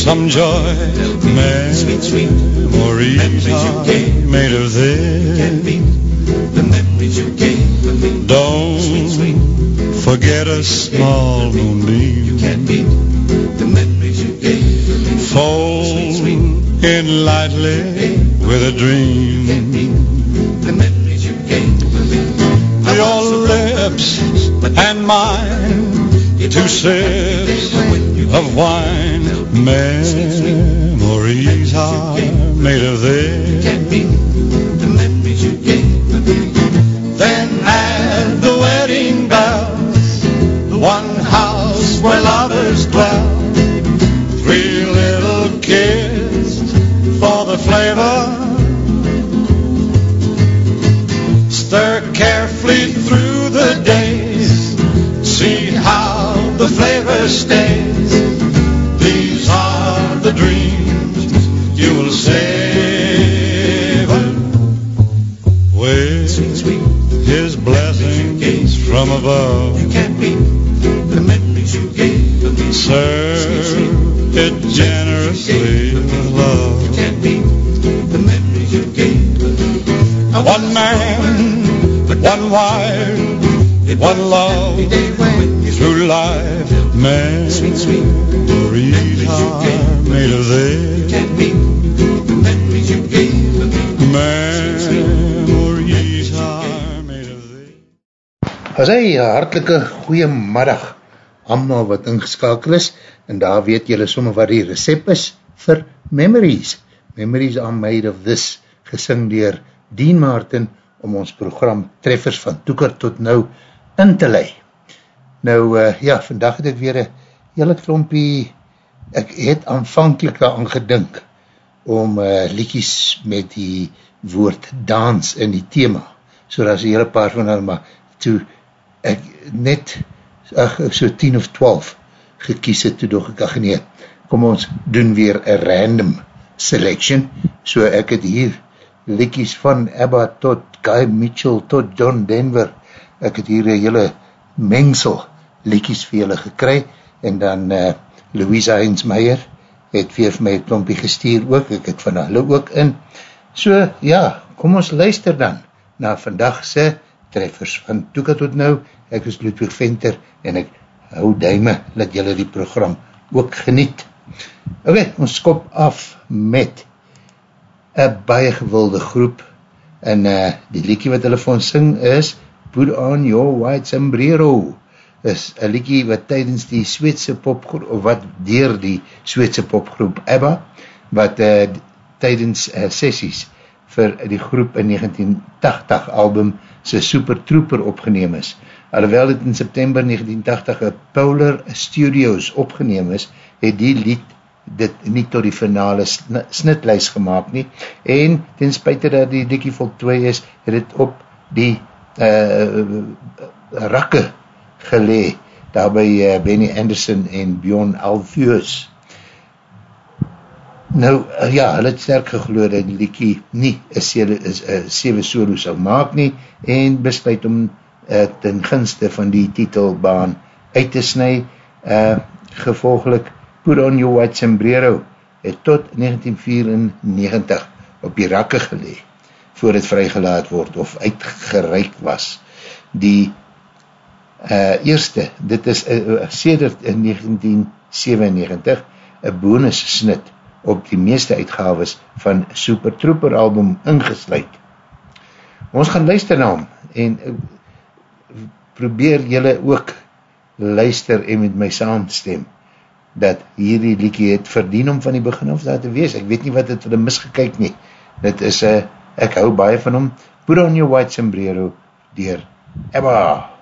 some joy. Sweet, sweet Memories are made of this. can't the memories you gave me. Don't forget a small moonbeam. Can't beat the memories you gave me. Fold in lightly with a dream. The memories you gave me. Your lips and mine, two sips of wine. Memories are made of this. The memories you gave me. Then add the wedding bells, the one house where lovers dwell. Three little kids for the flavor. Stir carefully through the days. See how the flavor stays. From above. Can't beat the memories you gave me. Serve it generously with love. Can't beat the memories you gave me. One man, but one wife, one love through life. Memories are made of this. As hy, hartelike goeiemiddag allemaal wat ingeskakel is, en daar weet julle somme wat die recept is vir Memories. Memories are made of this, gesing dier Dean Martin, om ons program Treffers van Toeker tot nou in te lei. Nou, uh, ja, vandag het ek weer een hele klompie, ek het aanvankelijk daaraan gedink, om uh, liedjes met die woord dans in die thema, so daar is een hele paar van hulle, maar toe ek net ach, so 10 of 12 gekies het, toe ek, ach nee, kom ons doen weer een random selection, so ek het hier liedjes van Abba tot Guy Mitchell tot John Denver, ek het hier een hele mengsel liedjes vir julle gekry, en dan uh, Louisa Heinzmeier het weer vir my klompie gestuur ook, ek het van hulle ook in. So, ja, kom ons luister dan na vandagse treffers van Toeka tot nou, ek is Ludwig Venter en ek hou duime dat julle die program ook geniet. Ok, ons skop af met een baie gewilde groep en uh, die liekie wat hulle vir ons sing is Put on your white sombrero is een liekie wat tydens die Sweedse popgroep, of wat dier die Sweedse popgroep ABBA, wat uh, tydens uh, sessies vir die groep in 1980 album sy Super Trooper opgeneem is. Alhoewel het in September 1980 een Polar Studios opgeneem is, het die lied dit nie tot die finale snitlijst gemaakt nie, en ten spuite dat die dikkie voltooi is, het het op die uh, rakke gelee, daar by uh, Benny Anderson en Bjorn Alvius. Nou, uh, ja, hulle het sterk gegloed dat die liekie nie een sewe solo sal maak nie, en besluit om uh, ten gunste van die titelbaan uit te snu, uh, gevolgelik Put on your white sombrero het tot 1994 op die rakke gelee voor het vrygelaat word of uitgereik was. Die uh, eerste, dit is uh, sedert in 1997 een bonus snit op die meeste uitgaves van Super Trooper album ingesluid. Ons gaan luister na hom en uh, probeer jylle ook luister en met my saamstem dat hierdie liekie het verdien om van die begin af daar te wees. Ek weet nie wat het hom misgekyk nie. Dit is, uh, ek hou baie van hom. Put on your white sombrero, dier Ebba. Ebba,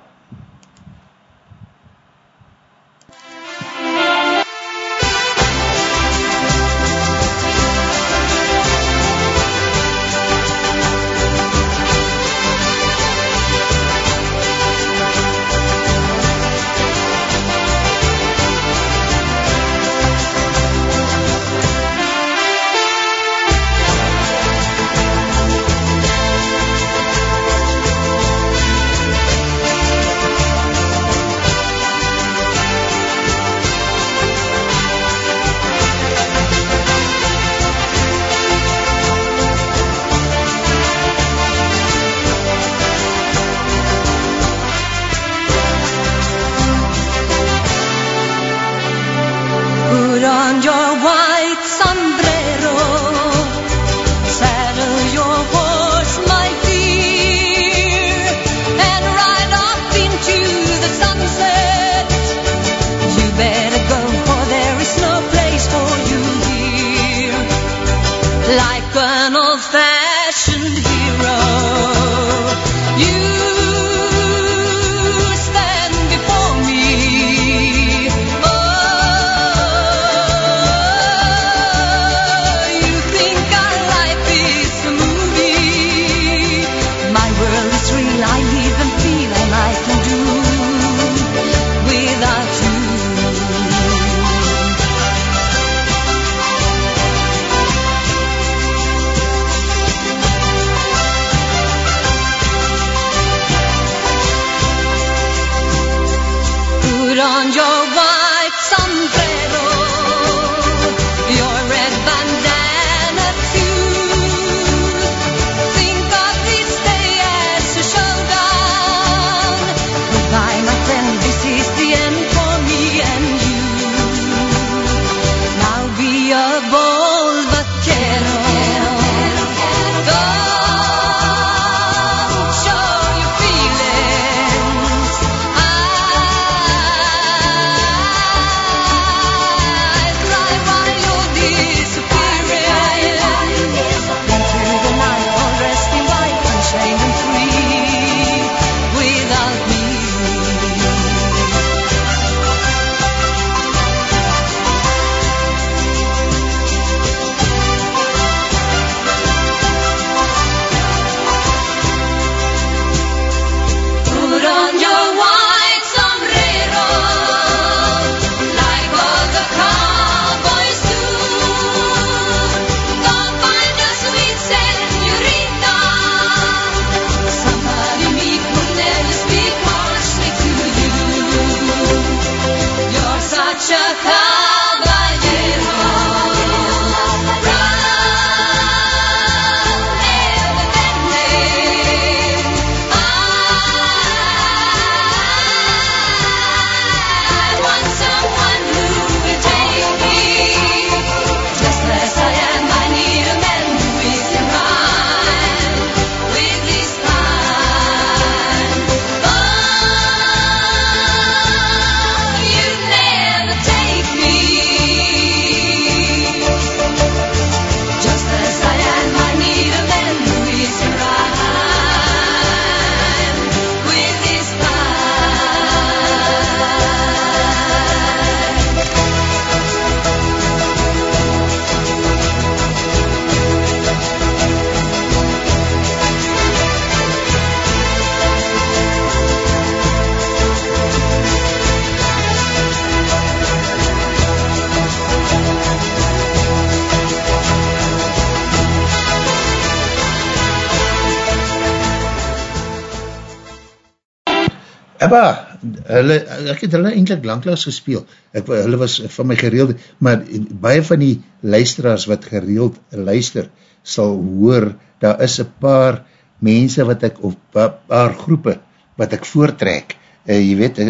hulle, ek het hulle eindelijk langklaas gespeel, ek, hulle was van my gereelde, maar baie van die luisteraars wat gereeld luister, sal hoor, daar is een paar mense wat ek, of paar groepe, wat ek voortrek, uh, jy weet,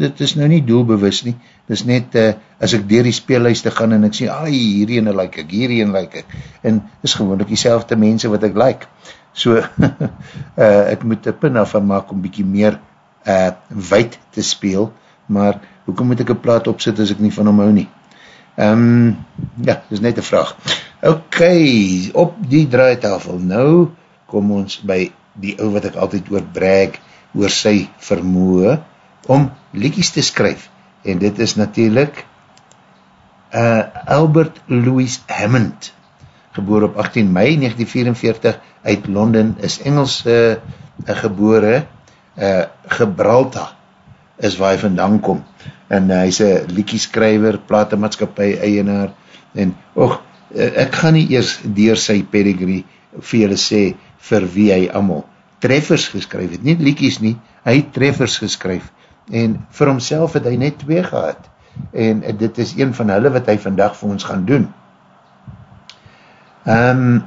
dit is nou nie doelbewus nie, dit is net, uh, as ek dier die speellijste gaan, en ek sê, ai, hierheen like ek, hierheen like ek, en dit is gewoon ook die mense wat ek like, so, uh, ek moet een pin af van maak, om bykie meer uh, wijd te speel, maar hoekom moet ek een plaat opzit as ek nie van hom hou nie? Um, ja, dit is net een vraag. Ok, op die draaitafel, nou kom ons by die ou wat ek altyd oor brag, oor sy vermoe, om liedjes te skryf, en dit is natuurlijk uh, Albert Louis Hammond, geboor op 18 mei 1944 uit Londen, is Engels uh, gebore, uh, Gibraltar is waar hy vandaan kom. En uh, hy is een liekieskrijver platemaatskapie eienaar en och, uh, ek gaan nie eers dier sy pedigree vir julle sê vir wie hy allemaal treffers geskryf het, nie liekies nie hy het treffers geskryf. En vir homself het hy net twee gehad. En uh, dit is een van hulle wat hy vandag vir ons gaan doen. Um,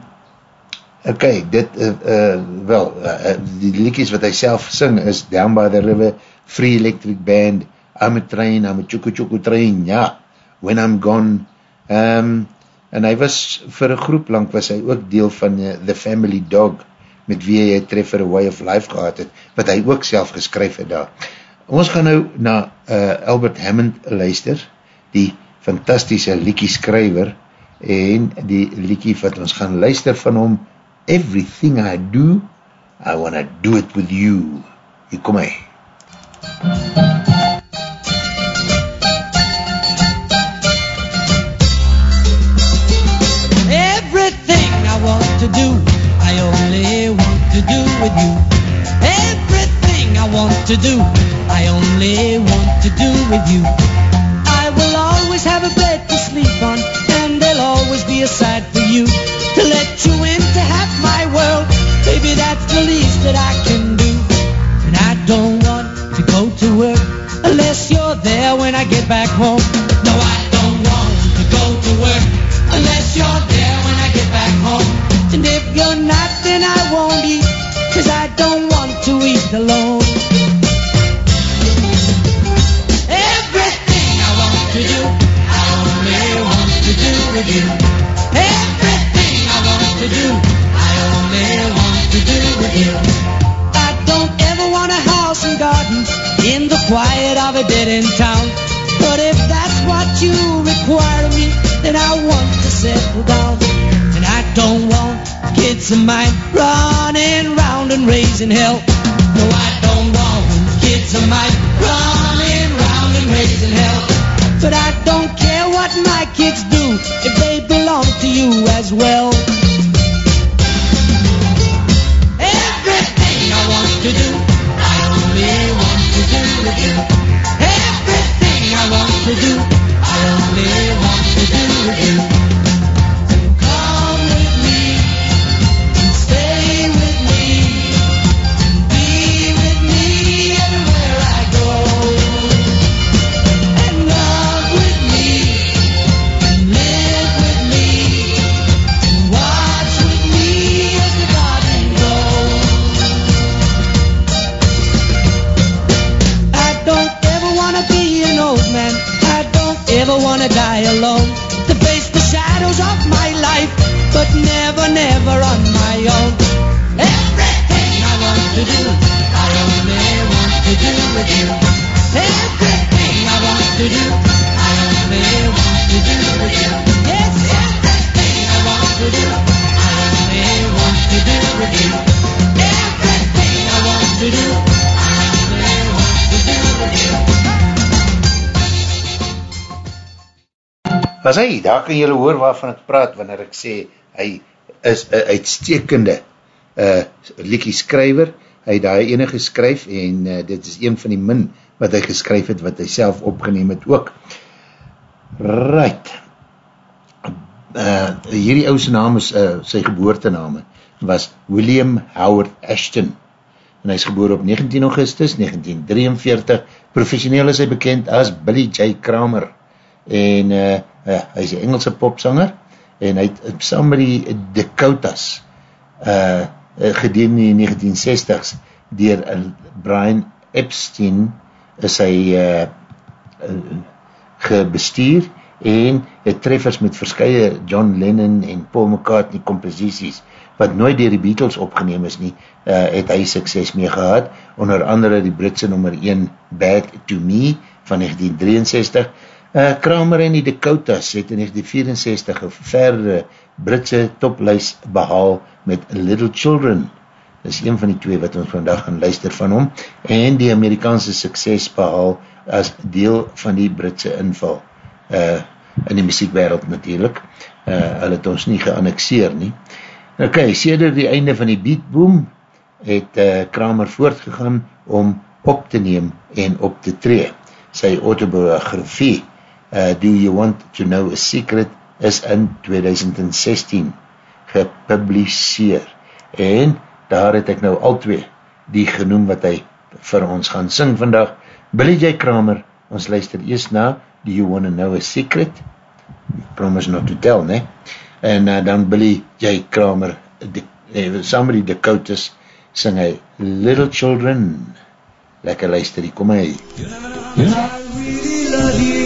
Ok, dit, uh, uh, wel, uh, die liedjes wat hy self sing is Down by the River, Free Electric Band, I'm a Train, I'm a Choco Choco Train, ja, When I'm Gone, um, en hy was, vir een groep lang was hy ook deel van uh, The Family Dog, met wie hy Treffer A Way of Life gehad het, wat hy ook self geskryf het daar. Ons gaan nou na uh, Albert Hammond luister, die fantastische liekie skryver, en die liekie wat ons gaan luister van hom, everything I do, I want to do it with you. Hier kom hy. Everything I want to do, I only want to do with you. Everything I want to do, I only want to do with you. I will always have a bed to sleep on, and there'll always be a side for you to let you into half my world. Baby, that's the least that I can do. And I don't want to go to work unless you're there when I get back home. Kids of mine running round and raising hell. No, I don't want kids of mine running round and raising hell. But I don't care what my kids do if they belong to you as well. Everything I want to do. I only want to do with you. Everything I want to do. As hy, daar kan jylle hoor waarvan ek praat, wanneer ek sê, hy is een uitstekende uh, liekie skryver, hy het daar enige geskryf, en uh, dit is een van die min wat hy geskryf het, wat hy self opgeneem het ook. Right. Uh, hierdie ouse naam is, uh, sy geboortename, was William Howard Ashton, en hy is geboor op 19 augustus 1943, professioneel is hy bekend as Billy J. Kramer, en uh, uh, hy is een Engelse popsanger, en hy het saam met die Dakotas uh, gedeen in die 1960s, dier uh, Brian Epstein is hy uh, uh, gebestuur, en het treffers met verskye John Lennon en Paul McCartney composities, wat nooit dier die Beatles opgeneem is nie, uh, het hy sukses mee gehad, onder andere die Britse nummer 1 Bad to Me van 1963. Uh, Kramer en die Dakotas het in 1964 een verre Britse toplijs behaal met Little Children. Dit is een van die twee wat ons vandag gaan luister van hom, en die Amerikaanse sukses behaal as deel van die Britse inval. Uh, in die muziekwereld natuurlijk. Uh, hulle het ons nie geannexeer nie. Ok, sêder die einde van die beatboom het uh, Kramer voortgegaan om op te neem en op te tree. Sy autobiografie uh, Do You Want To Know A Secret is in 2016 gepubliseer en daar het ek nou al twee die genoem wat hy vir ons gaan sing vandag. Billy J. Kramer, ons luister eerst na Do You Want To Know A Secret? Promise Not To Tell, ne? en uh, dan Billy J. Kramer die, eh, saam met die Dakotas sing hy Little Children lekker luister die, kom hy You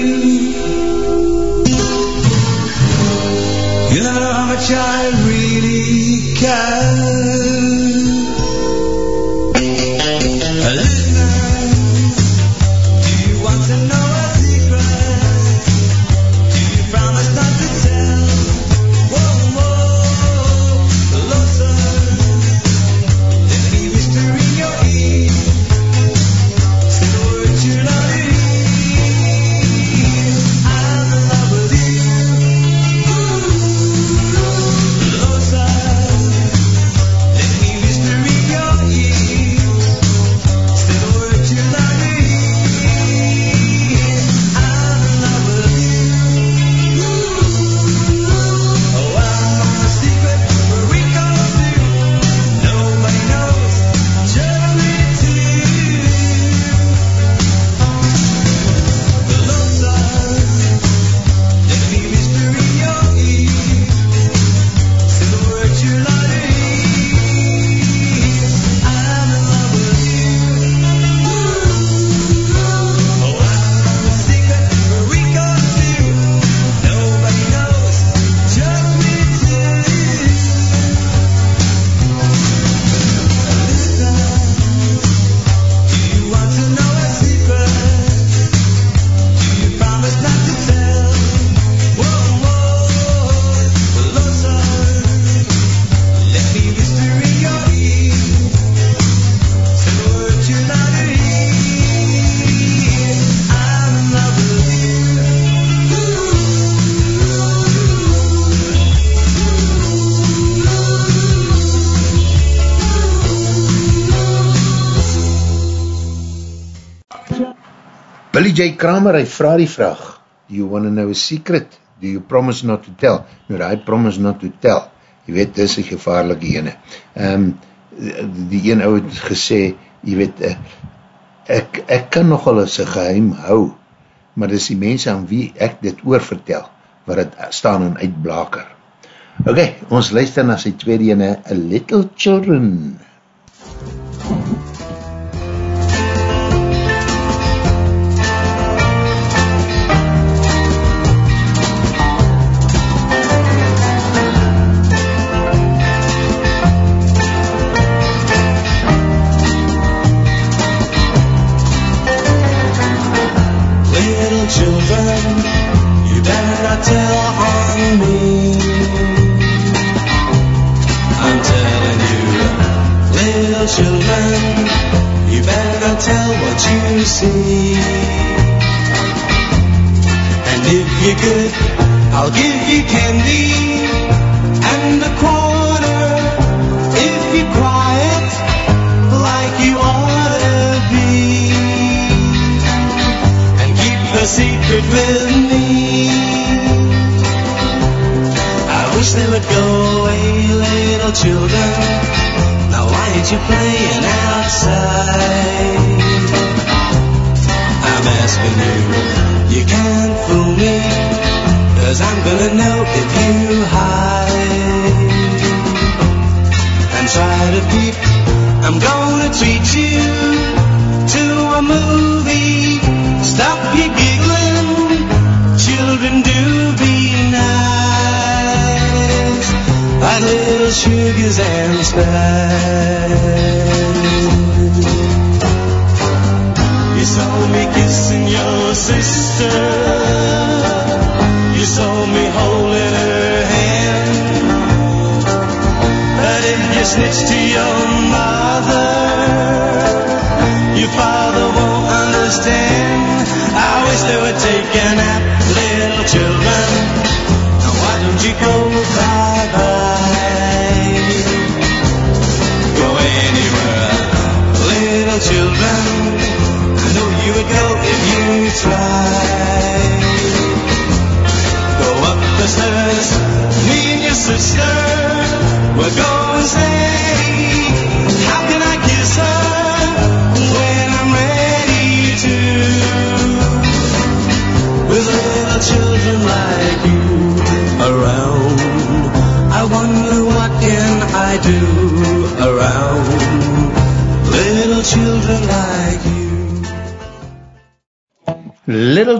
much I really care J. Kramer, hy vraag die vraag, do you want to know a secret? Do you promise not to tell? Nou, I promise not to tell. Jy weet, dis die gevaarlike ene. Um, die een ou het gesê, jy weet, ek, ek kan nogal as een geheim hou, maar dis die mense aan wie ek dit oorvertel, wat het staan en uitblaker. Ok, ons luister na sy tweede ene, A Little Children. you better not tell on me. I'm telling you, little children, you better not tell what you see. And if you I'll give you candy. With me. I wish they would go away, little children. Now I night you're playing outside. I'm asking you, you can't fool me, cause I'm gonna know if you hide. And try to peep, I'm gonna treat you sugars and spice. You saw me kissing your sister. You saw me holding her hand. But if you snitch to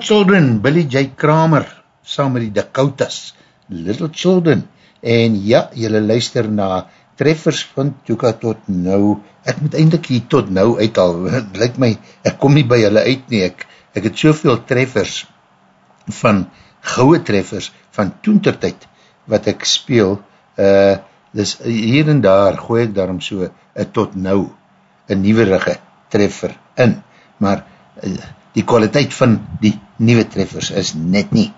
Children, Billy J. Kramer, saam met die Dakotas, Little Children, en ja, jylle luister na treffers van Tuka tot nou, ek moet eindelijk hier tot nou uithaal, het lyk my, ek kom nie by jylle uit nie, ek, ek het soveel treffers van, gouwe treffers, van toentertijd, wat ek speel, uh, dus hier en daar gooi ek daarom so, uh, tot nou, een nieuwerige treffer in, maar, uh, die kwaliteit van die nieuwe treffers is net nie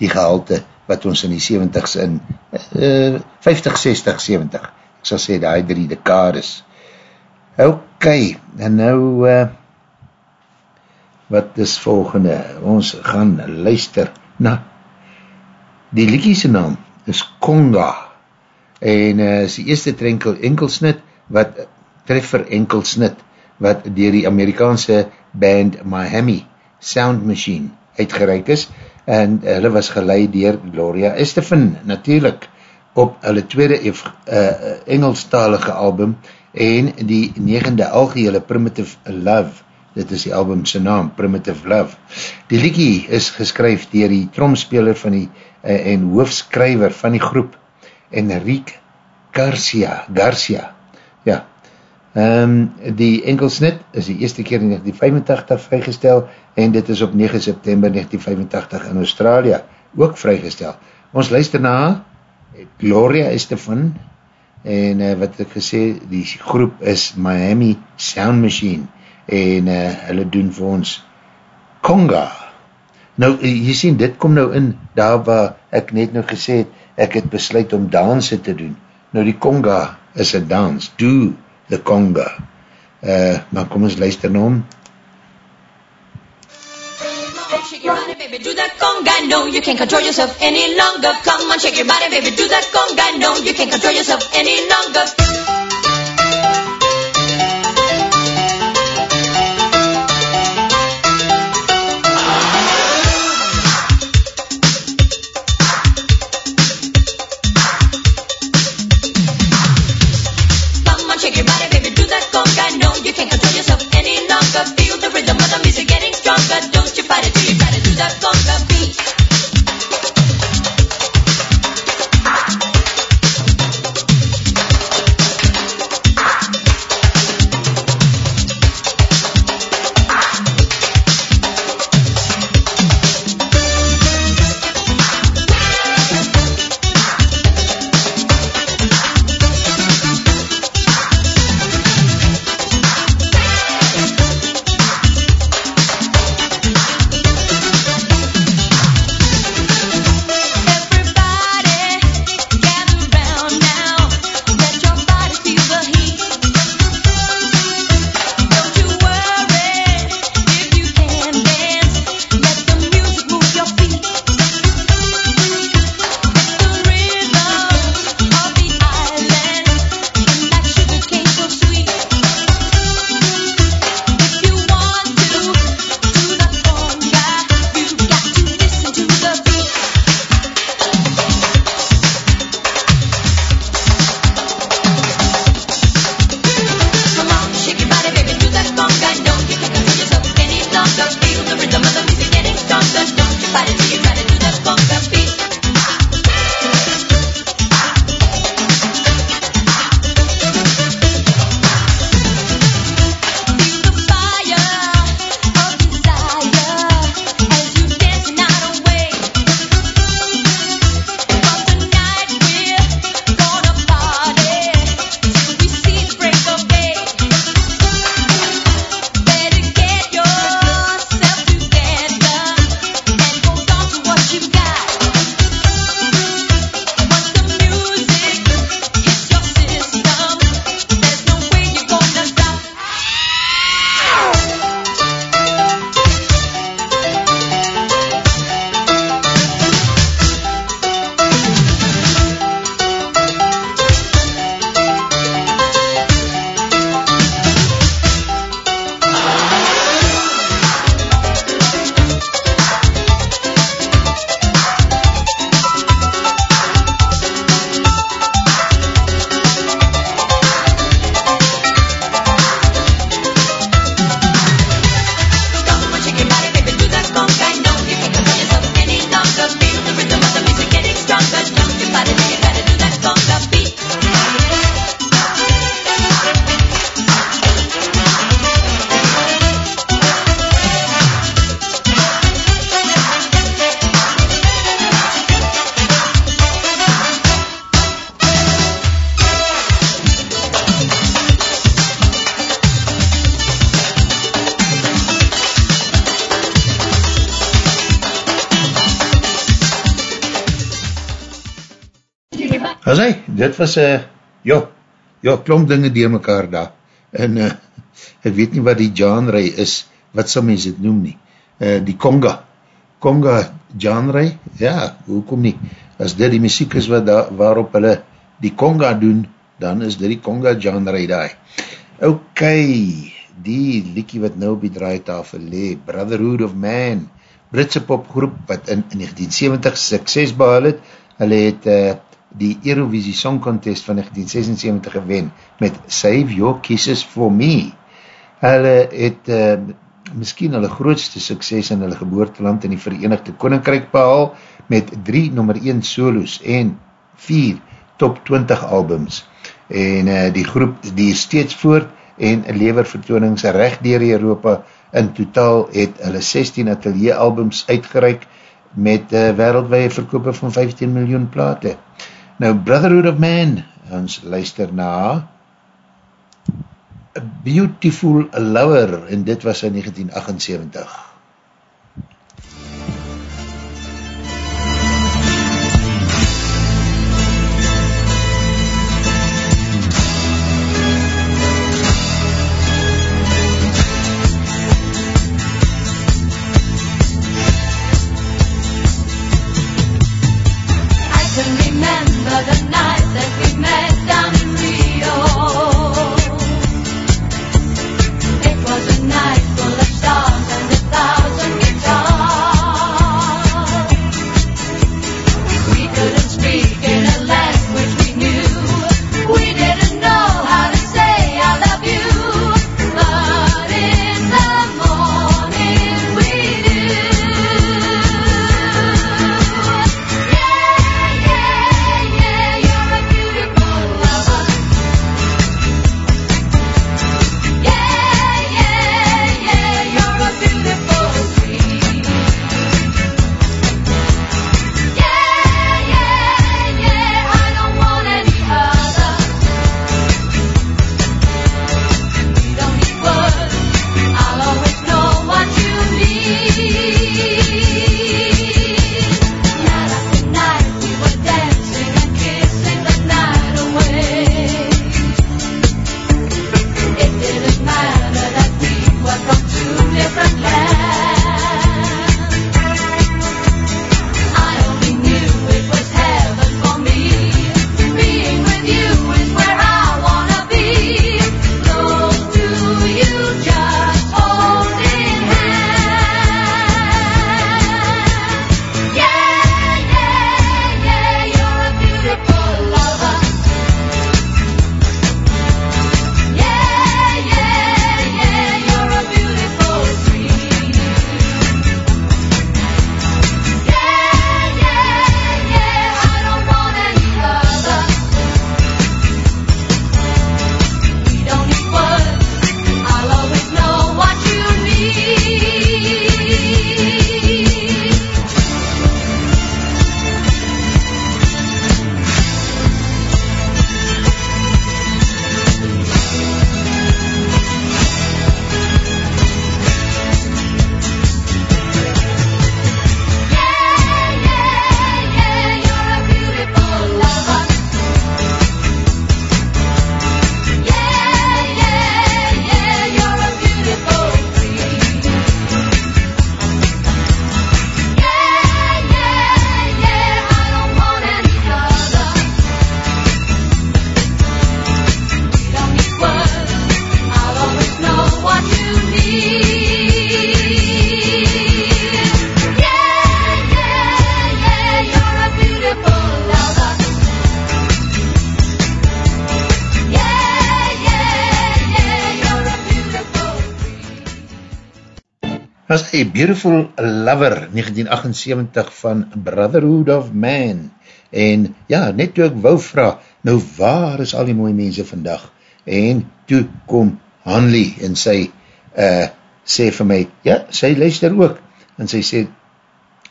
die gehalte wat ons in die 70s in uh, 50, 60, 70 ek sal sê die drie dekades ok en nou uh, wat is volgende? Ons gaan luister na die liekiese naam is Conga en uh, is die eerste trenkel enkelsnit wat treffer enkelsnit wat dier die Amerikaanse band Miami Sound Machine uitgereik is en hulle was geleid dier Gloria Estefan natuurlijk op hulle tweede uh, Engelstalige album en die negende algehele Primitive Love dit is die album sy naam, Primitive Love. Die liekie is geskryf dier die tromspeler van die uh, en hoofskryver van die groep Enrique Garcia Garcia. Ja Um, die enkelsnit is die eerste keer in 1985 vrygestel en dit is op 9 september 1985 in Australië ook vrygestel. Ons luister na Gloria Estefan en uh, wat ek gesê, die groep is Miami Sound Machine en uh, hulle doen vir ons Conga. Nou, jy sien, dit kom nou in daar waar ek net nou gesê het, ek het besluit om danse te doen. Nou, die Conga is een dans, doe the conga. Uh, maar kom ons luister na hom. Shake your body, baby, do that conga. No, you can't control yourself any longer. Come on, shake your body, baby, do that conga. No, you can't control yourself any longer. Was, uh, ja, ja, klomp dinge dier mekaar daar, en uh, ek weet nie wat die genre is, wat sal mens het noem nie, uh, die conga, conga genre, ja, hoekom nie, as dit die muziek is wat daar, waarop hulle die conga doen, dan is dit die conga genre daar. Ok, die liekie wat nou op die draaitafel le, Brotherhood of Man, Britse popgroep wat in, in 1970 sukses behal het, hulle het uh, die Eurovisie Song Contest van 1976 gewen met Save Your Kisses For Me. Hulle het uh, miskien hulle grootste sukses in hulle geboorteland in die Verenigde Koninkrijk behal met drie nummer 1 solos en vier top 20 albums. En uh, die groep die steeds voort en lever vertoonings recht dier Europa in totaal het hulle 16 atelier albums uitgereik met uh, wereldwee verkoop van 15 miljoen plate. Nou, Brotherhood of Man, ons luister na A Beautiful Lover, en dit was in 1978. Beautiful Lover 1978 van Brotherhood of Man. En ja, net toe ek wou vraag, nou waar is al die mooie mense vandag? En toe kom Hanley en sy uh, sê vir my, ja, sy luister ook. En sy sê,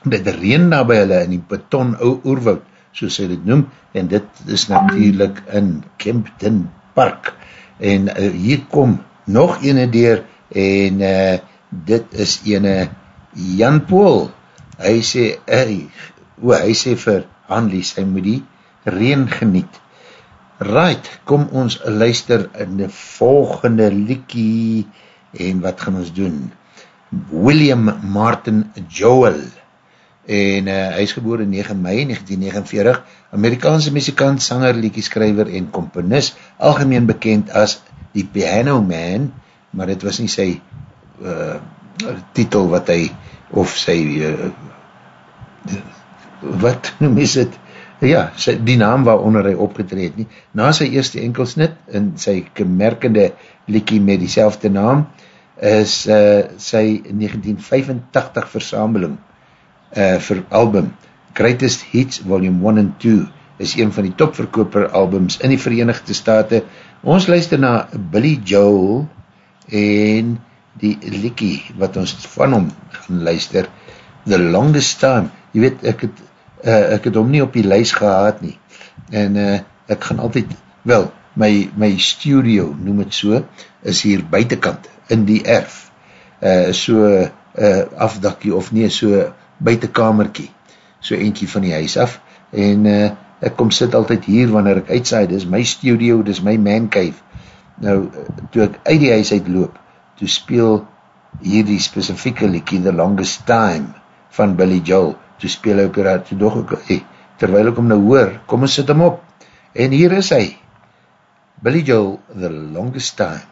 dit reen na by hulle in die beton ou oerwoud, so sy dit noem. En dit is natuurlijk in Kempton Park en uh, hier kom nog ene deur en uh, dit is ene Jan Poel, hy sê, hy, o, hy sê vir Hanlie, sy moet die reen geniet. Right, kom ons luister in die volgende liekie en wat gaan ons doen? William Martin Joel en uh, hy is geboor in 9 mei 1949, Amerikaanse muzikant, sanger, liekieskrijver en komponist, algemeen bekend as die Piano Man, maar dit was nie sy uh, titel wat hy, of sy uh, wat noem is het, ja, sy, die naam waaronder hy opgetreed nie. Na sy eerste enkelsnit in sy kemerkende liekie met die naam is uh, sy 1985 versameling uh, vir album Greatest Hits Volume 1 and 2 is een van die topverkoper albums in die Verenigde Staten. Ons luister na Billy Joel en die liekie wat ons van hom gaan luister The Longest Time. Je weet, ek het uh, ek het hom nie op die lys gehad nie, en uh, ek gaan altyd, wel, my, my studio, noem het so, is hier buitenkant, in die erf, uh, so uh, afdakkie, of nie, so buitenkamerkie, so eentje van die huis af, en uh, ek kom sit altyd hier, wanneer ek uitsaai, dis my studio, dis my man cave, nou, toe ek uit die huis uitloop, toe speel hier die specifieke liekie, The Longest Time, van Billy Joel, toe speel hy op die raad, toe dog ek, hey, terwijl ek hom nou hoor, kom ons sit hom op, en hier is hy, Billy Joel, The Longest Time.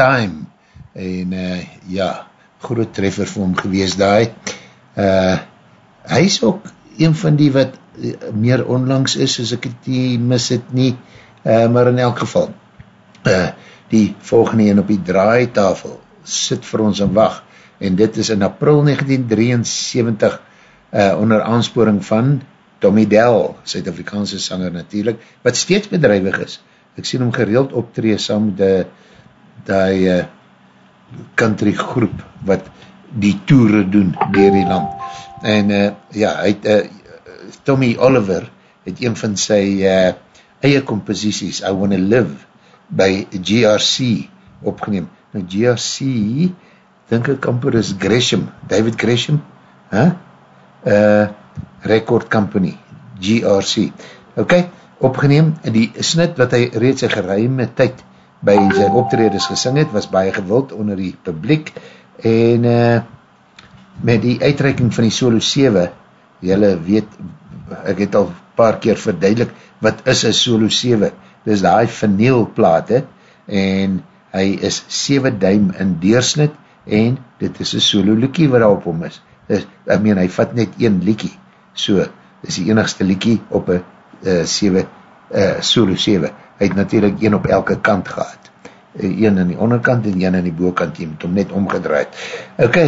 Time, en uh, ja, groot treffer vir hom gewees daai. Uh, hy is ook een van die wat uh, meer onlangs is, as ek het die mis het nie, uh, maar in elk geval, uh, die volgende een op die draaitafel sit vir ons en wacht, en dit is in april 1973 uh, onder aansporing van Tommy Dell, Suid-Afrikaanse sanger natuurlijk, wat steeds bedrijwig is. Ek sien hom gereeld optree saam met die, die uh, country groep wat die toere doen dier die land. En uh, ja, hy het, uh, Tommy Oliver het een van sy uh, eie composities, I Wanna Live, by GRC opgeneem. Nou GRC, denk ek amper is Gresham, David Gresham, huh? uh, Record Company, GRC. Ok, opgeneem, en die snit wat hy reeds een geruime tyd by sy optreders gesing het, was baie gewild onder die publiek, en uh, met die uitreiking van die Solo 7, jylle weet, ek het al paar keer verduidelik, wat is een Solo 7? Dit is die vinyl-plaat, en hy is 7 duim in deursnit, en dit is een solo liekie wat op hom is. is. Ek meen, hy vat net een liekie, so, dit is die enigste liekie op een uh, 7, uh, solo 7 hy het natuurlijk een op elke kant gehad. Eh, een aan die onderkant en een aan die boekant, jy moet hom net omgedraaid. Ok,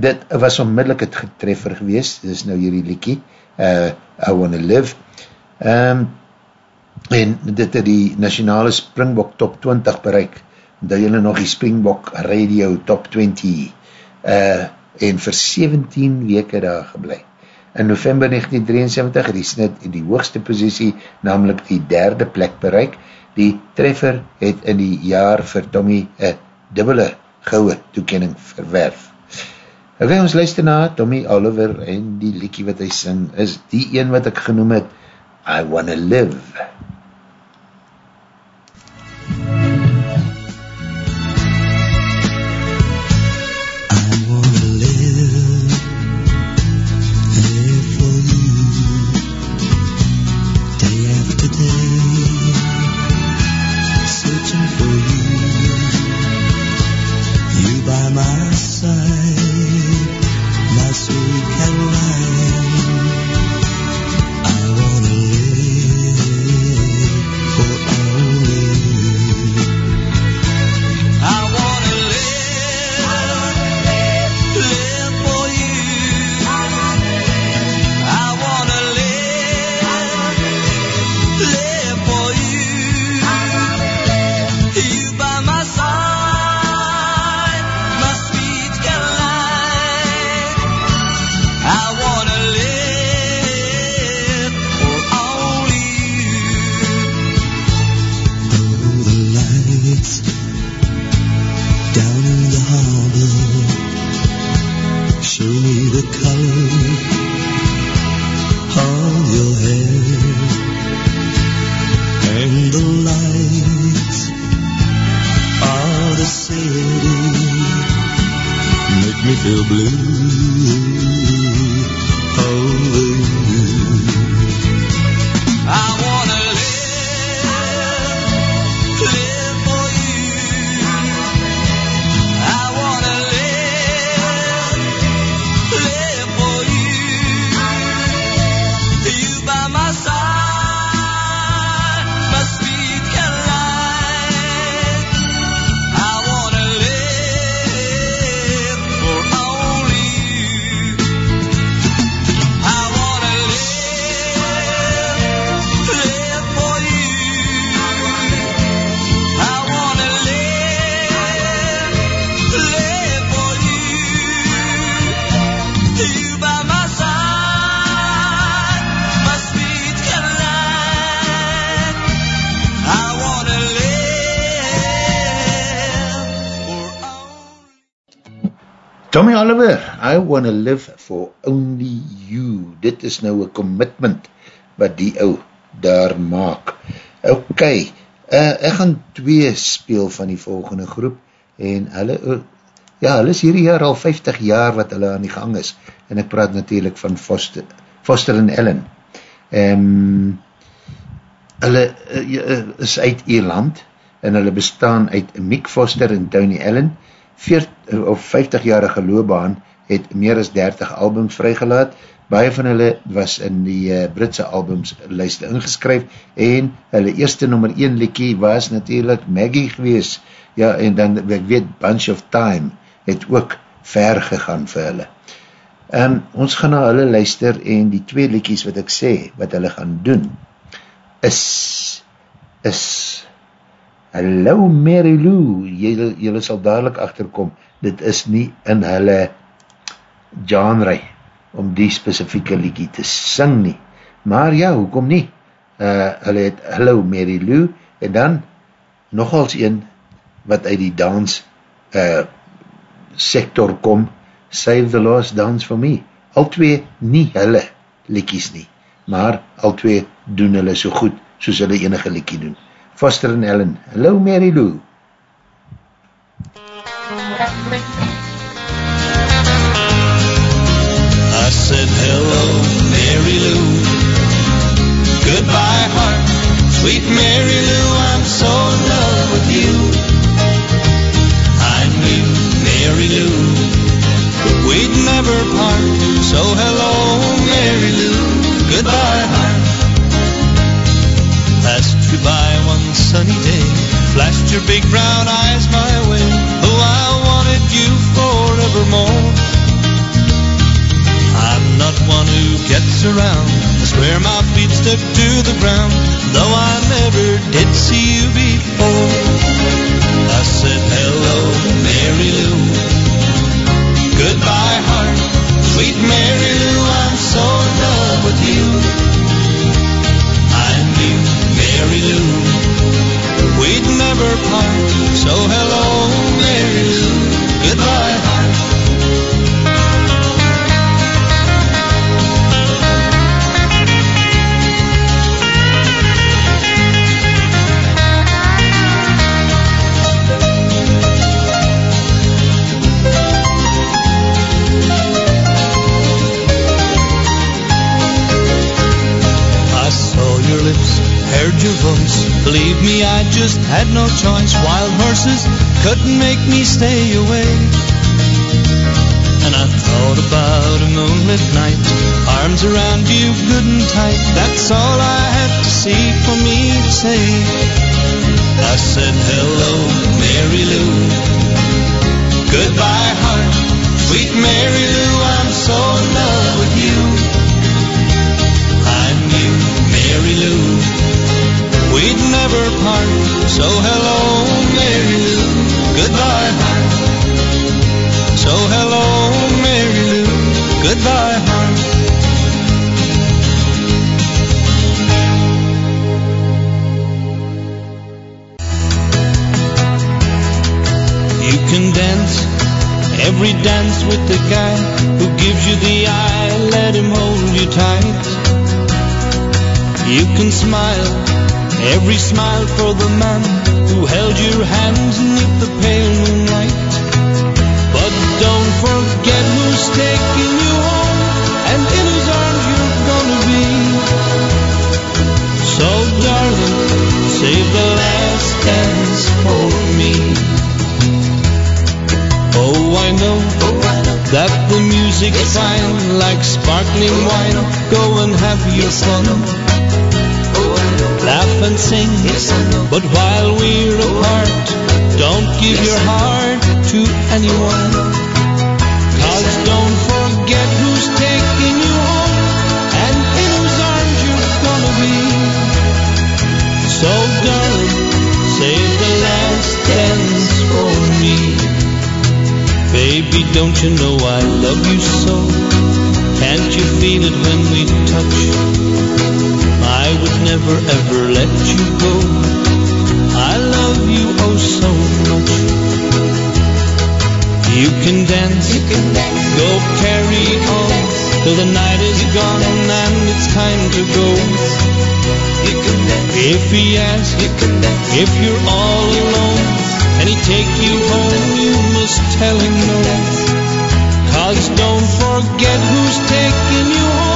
dit was onmiddellik het getreffer geweest, dit is nou hierdie liekie, uh, I Wanna Live. Um, en dit het die nationale Springbok Top 20 bereik, dat jylle nog die Springbok Radio Top 20 uh, en vir 17 weke daar geblei. In november 1973 het die snit in die hoogste posiesie, namelijk die derde plek bereik, Die treffer het in die jaar vir Tommy een dubbele gouwe toekening verwerf. Ok, ons luister na Tommy Oliver en die liekie wat hy sing is die een wat ek genoem het I Wanna Live. Tommy I wanna live for only you. Dit is nou een commitment wat die ou daar maak. Ok, uh, ek gaan twee speel van die volgende groep en hulle, uh, ja, hulle is hierdie jaar al 50 jaar wat hulle aan die gang is en ek praat natuurlijk van Foster, Foster en Ellen. Um, hulle uh, is uit Ierland en hulle bestaan uit Mick Foster en Tony Ellen 40, of 50-jarige loopbaan het meer as 30 albums vrygelaat, baie van hulle was in die uh, Britse albums lijst ingeskryf en hulle eerste nummer 1 liekie was natuurlijk Maggie gewees, ja en dan ek weet Bunch of Time het ook ver gegaan vir hulle. Um, ons gaan na hulle luister en die twee liekies wat ek sê, wat hulle gaan doen, is, is, Hallo Mary Lou, jylle, jylle sal dadelijk achterkom, dit is nie in hulle genre, om die specifieke liekie te sing nie, maar ja, hoekom nie? Uh, hulle het Hallo Mary Lou, en dan, nogals een, wat uit die dans, uh, sector kom, Save the Last Dance for Me. Al twee nie hulle liekies nie, maar al twee doen hulle so goed, soos hulle enige liekie doen. Foster en Ellen, hello Mary Lou. I said hello Mary Lou Goodbye heart Sweet Mary Lou I'm so in love with you I knew Mary Lou we'd never part. So hello, Mary Lou, goodbye, heart. Passed you by one sunny day, flashed your big brown eyes my way. Oh, I wanted you forevermore. Not one who gets around. I swear my feet stuck to the ground, though I never did see you before. I said hello, Mary Lou. Goodbye, heart. Sweet Mary Lou, I'm so in love with you. I knew Mary Lou. We'd never part. So hello, your voice. Believe me, I just had no choice. Wild horses couldn't make me stay away. And I thought about a moonlit night, arms around you good and tight. That's all I had to see for me to say. I said, hello, Mary Lou. Goodbye, heart. Sweet Mary Lou, I'm so in love with you. I'm you, Mary Lou. We'd never part, so hello, Mary Lou, goodbye, heart. So hello, Mary Lou, goodbye, heart. You can dance every dance with the guy who gives you the eye, let him hold you tight. You can smile Every smile for the man who held your hand beneath the pale moonlight. But don't forget who's taking you home and in whose arms you're gonna be. So darling, save the last dance for me. Oh, I know that the music's fine, like sparkling wine. Go and have your fun laugh and sing. But while we're apart, don't give your heart to anyone. Cause don't forget who's taking you home and in whose arms you're gonna be. So darling, save the last dance for me. Baby, don't you know I love you so? Can't you feel it when we touch? I would never ever let you go. I love you oh so much. You can dance, you can dance. go carry on till the night is gone and it's time to go. You can dance. If he asks, you can dance. if you're all alone and he take you home, you must tell him no. Cause don't forget who's taking you home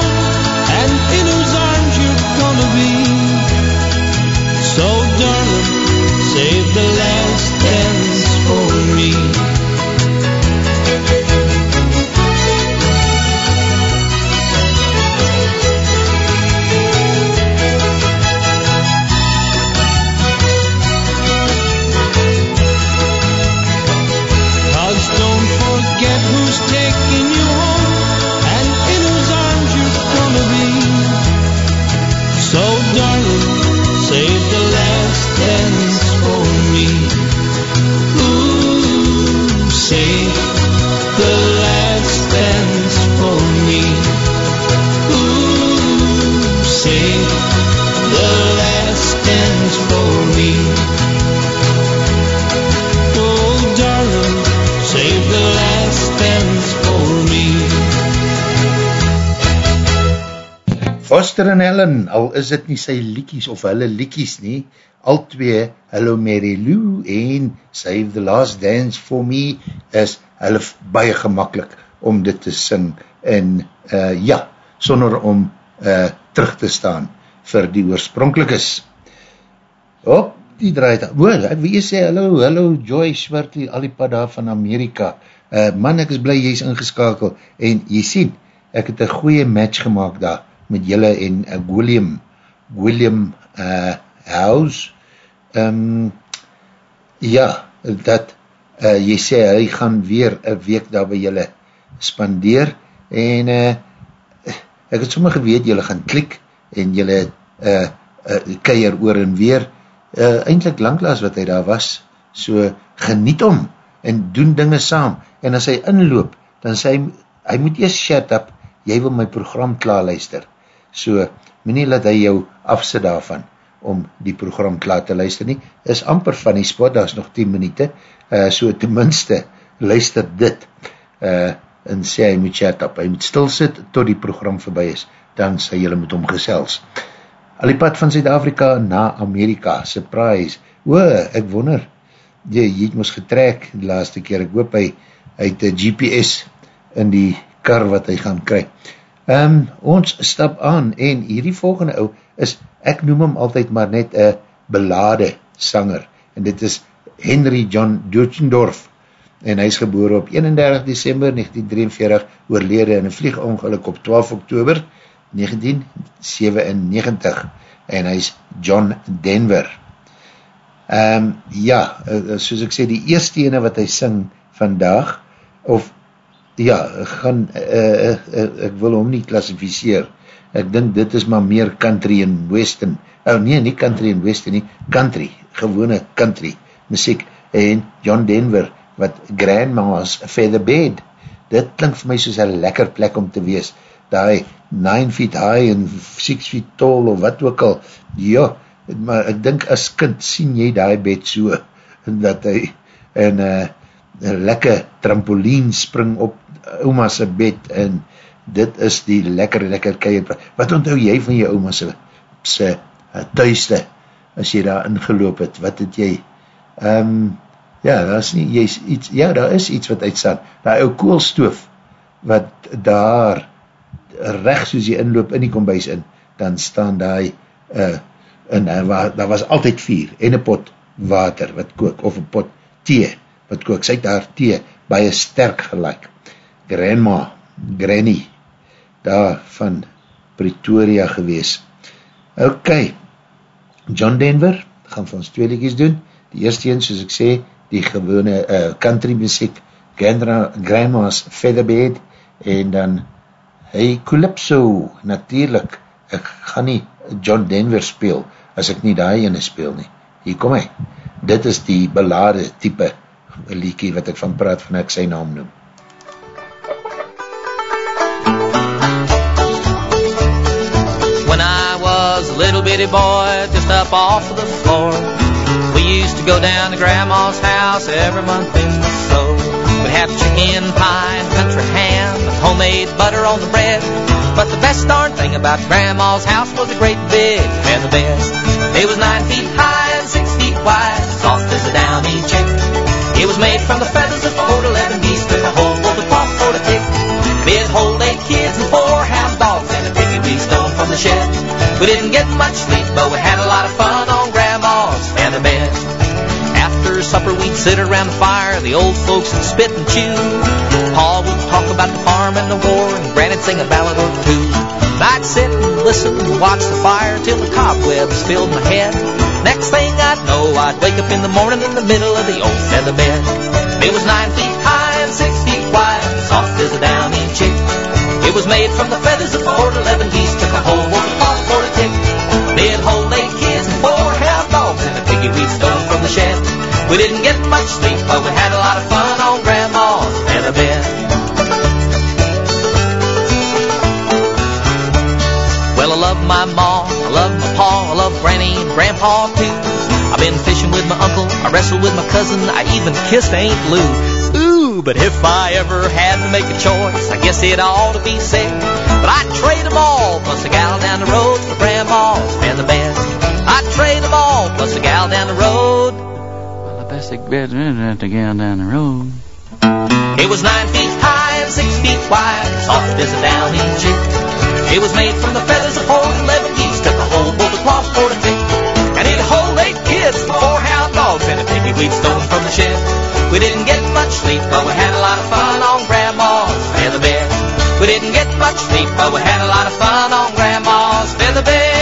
Foster en Helen, al is dit nie sy liekies of hulle liekies nie, al twee, Hello Mary Lou en Save the Last Dance for Me, is hulle baie gemakkelijk om dit te sing en uh, ja, sonder om uh, terug te staan vir die oorspronkelijkes. Op, die draait, hoor, wie sê, hallo, hallo, Joy Schwartley, al die pad daar van Amerika, uh, man, ek is blij, jy is ingeskakeld, en jy sien, ek het een goeie match gemaakt daar, met julle en uh, William William uh, House um, ja dat uh, jy sê hy gaan weer een week daar by julle spandeer en uh, ek het sommer geweet julle gaan klik en julle uh, uh, keier oor en weer. Uh, eindelijk langklaas wat hy daar was so geniet om en doen dinge saam. En as hy inloop dan sê hy, hy moet eers shut up. Jy wil my program klaar luister so moet nie laat hy jou afsit daarvan om die program klaar te luister nie, is amper van die spot, daar is nog 10 minuute, uh, so tenminste, luister dit, uh, en sê hy moet chat op, hy moet stil sit tot die program voorbij is, dan sê jylle moet omgesels. Al die pad van Zuid-Afrika na Amerika, surprise, o, ek wonder, jy, jy het ons getrek die laatste keer, ek hoop hy, hy het GPS in die kar wat hy gaan kry. Um, ons stap aan en hierdie volgende ou is, ek noem hom altyd maar net een belade sanger. En dit is Henry John Duchendorf en hy is geboor op 31 december 1943 oorlede in een vliegongeluk op 12 oktober 1997 en hy is John Denver. Um, ja, eh, soos ek sê die eerste ene wat hy sing vandag of ja, gaan, uh, uh, uh, ek wil hom nie klassificeer, ek dink dit is maar meer country en western, oh nee, nie country en western nie, country, gewone country muziek, en John Denver, wat Grandma's Feather Bed, dit klink vir my soos een lekker plek om te wees, die 9 feet high en 6 feet tall of wat ook al, ja, maar ek dink as kind sien jy die bed so, dat hy, en uh, een lekker trampoline spring op oma sy bed en dit is die lekker, lekker keier. Wat onthou jy van jou oma sy, sy uh, thuiste as jy daar ingeloop het? Wat het jy? Um, ja, daar is nie, jy is iets, ja, daar is iets wat uitstaan. Daar ou koolstoof wat daar recht soos jy inloop in die kombuis in, dan staan daar uh, en uh, daar was altyd vier en een pot water wat kook, of een pot thee wat kook, sy het daar thee baie sterk gelijk grandma, granny, daar van Pretoria gewees. Ok, John Denver, gaan vir ons twee liedjes doen. Die eerste een, soos ek sê, die gewone uh, country muziek, Grandma's Featherbed, en dan Hey Calypso, natuurlijk, ek gaan nie John Denver speel, as ek nie die ene speel nie. Hier kom hy, dit is die belade type liedje wat ek van praat, van ek sy naam noem. Little bitty boy just up off of the floor. We used to go down to Grandma's house every month in the snow. We'd have chicken pie and country ham and homemade butter on the bread. But the best darn thing about Grandma's house was a great big feather bed. It was nine feet high and six feet wide, soft as a downy chick. It was made from the feathers of four to eleven geese, with a whole world of cloth for to tick. It'd hold eight kids and four hound the shed. We didn't get much sleep, but we had a lot of fun on Grandma's feather bed. After supper, we'd sit around the fire, the old folks would spit and chew. Pa would talk about the farm and the war, and Granny'd sing a ballad or two. I'd sit and listen and watch the fire till the cobwebs filled my head. Next thing I'd know, I'd wake up in the morning in the middle of the old feather bed. It was nine feet high and six feet wide, soft as a downy chick. It was made from the feathers of four to eleven geese, took a whole world of for a tick. They'd hold eight kids and four hound dogs and a piggy we stole from the shed. We didn't get much sleep, but we had a lot of fun on Grandma's feather bed. Well, I love my ma, I love my pa, I love Granny and Grandpa too. I've been fishing with my uncle, I wrestled with my cousin, I even kissed Aunt Lou. Ooh, but if I ever had to make a choice, I guess it ought to be said. But I'd trade them all, plus a gal down the road for grandma's been the best. I'd trade them all, plus a gal down the road. Well, the best bed the gal down the road. It was nine feet high and six feet wide, soft as a downy chick. It was made from the feathers of four eleven geese, took a whole bolt cloth for the tick. And it'd hold eight kids, four hound dogs, and a piggy we'd stolen from the shed. We didn't get much sleep, but we had a lot of fun on Grandma's feather bed. We didn't get much sleep, but we had a lot of fun on Grandma's feather bed.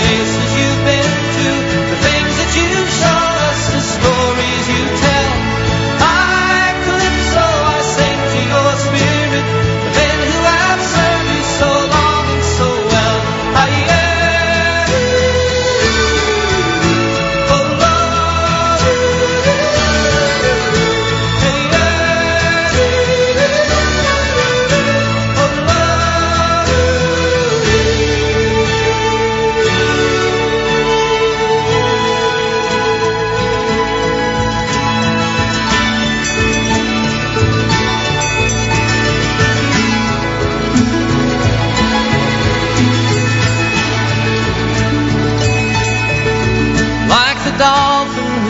The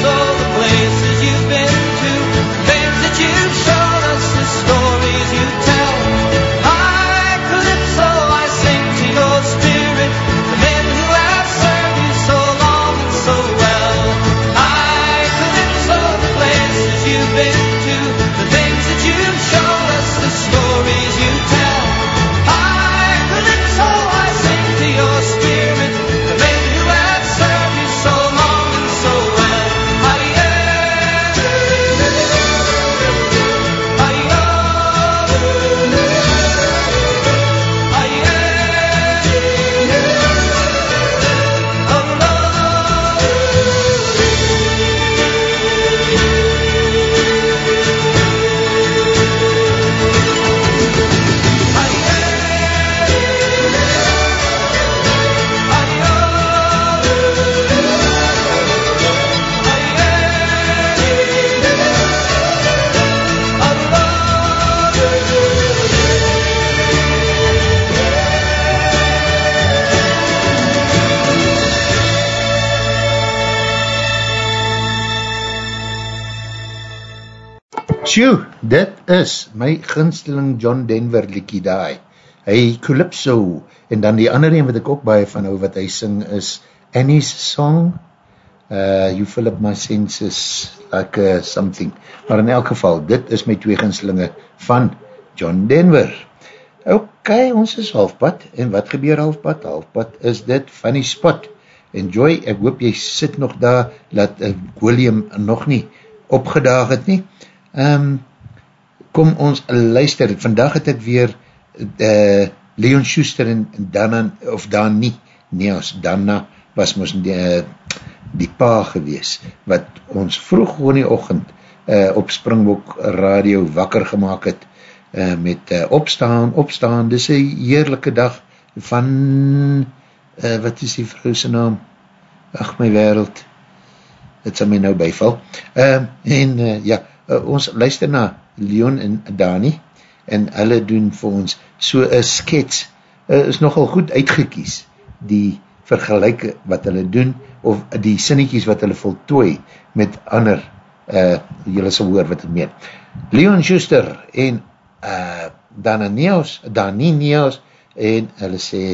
Calypso, the places you've been to, things that you've shown Sjoe, dit is my ginsteling John Denver liekie daai. Hy Calypso, en dan die ander een wat ek ook baie van hou wat hy sing is Annie's Song, uh, You Fill Up My Senses Like uh, Something. Maar in elk geval, dit is my twee ginstelinge van John Denver. Ok, ons is halfpad, en wat gebeur halfpad? Halfpad is dit van die spot. Enjoy, ek hoop jy sit nog daar, dat uh, William nog nie opgedaag het nie. Um, kom ons luister, vandag het ek weer uh, Leon Schuster en Dana, of Dani, nee as Dana was ons die, uh, die pa gewees, wat ons vroeg gewoon die ochend uh, op Springbok radio wakker gemaakt het, uh, met uh, opstaan, opstaan, dis een heerlijke dag van, uh, wat is die vrouwse naam? Ach, my wereld, het sal my nou bijval. Uh, en uh, ja, uh, ons luister na Leon en Dani, en hulle doen vir ons so een skets, uh, is nogal goed uitgekies, die vergelijk wat hulle doen, of die sinnetjies wat hulle voltooi met ander, uh, julle sal hoor wat het meen. Leon Schuster en uh, Dana Neos, Dani Neos, en hulle sê,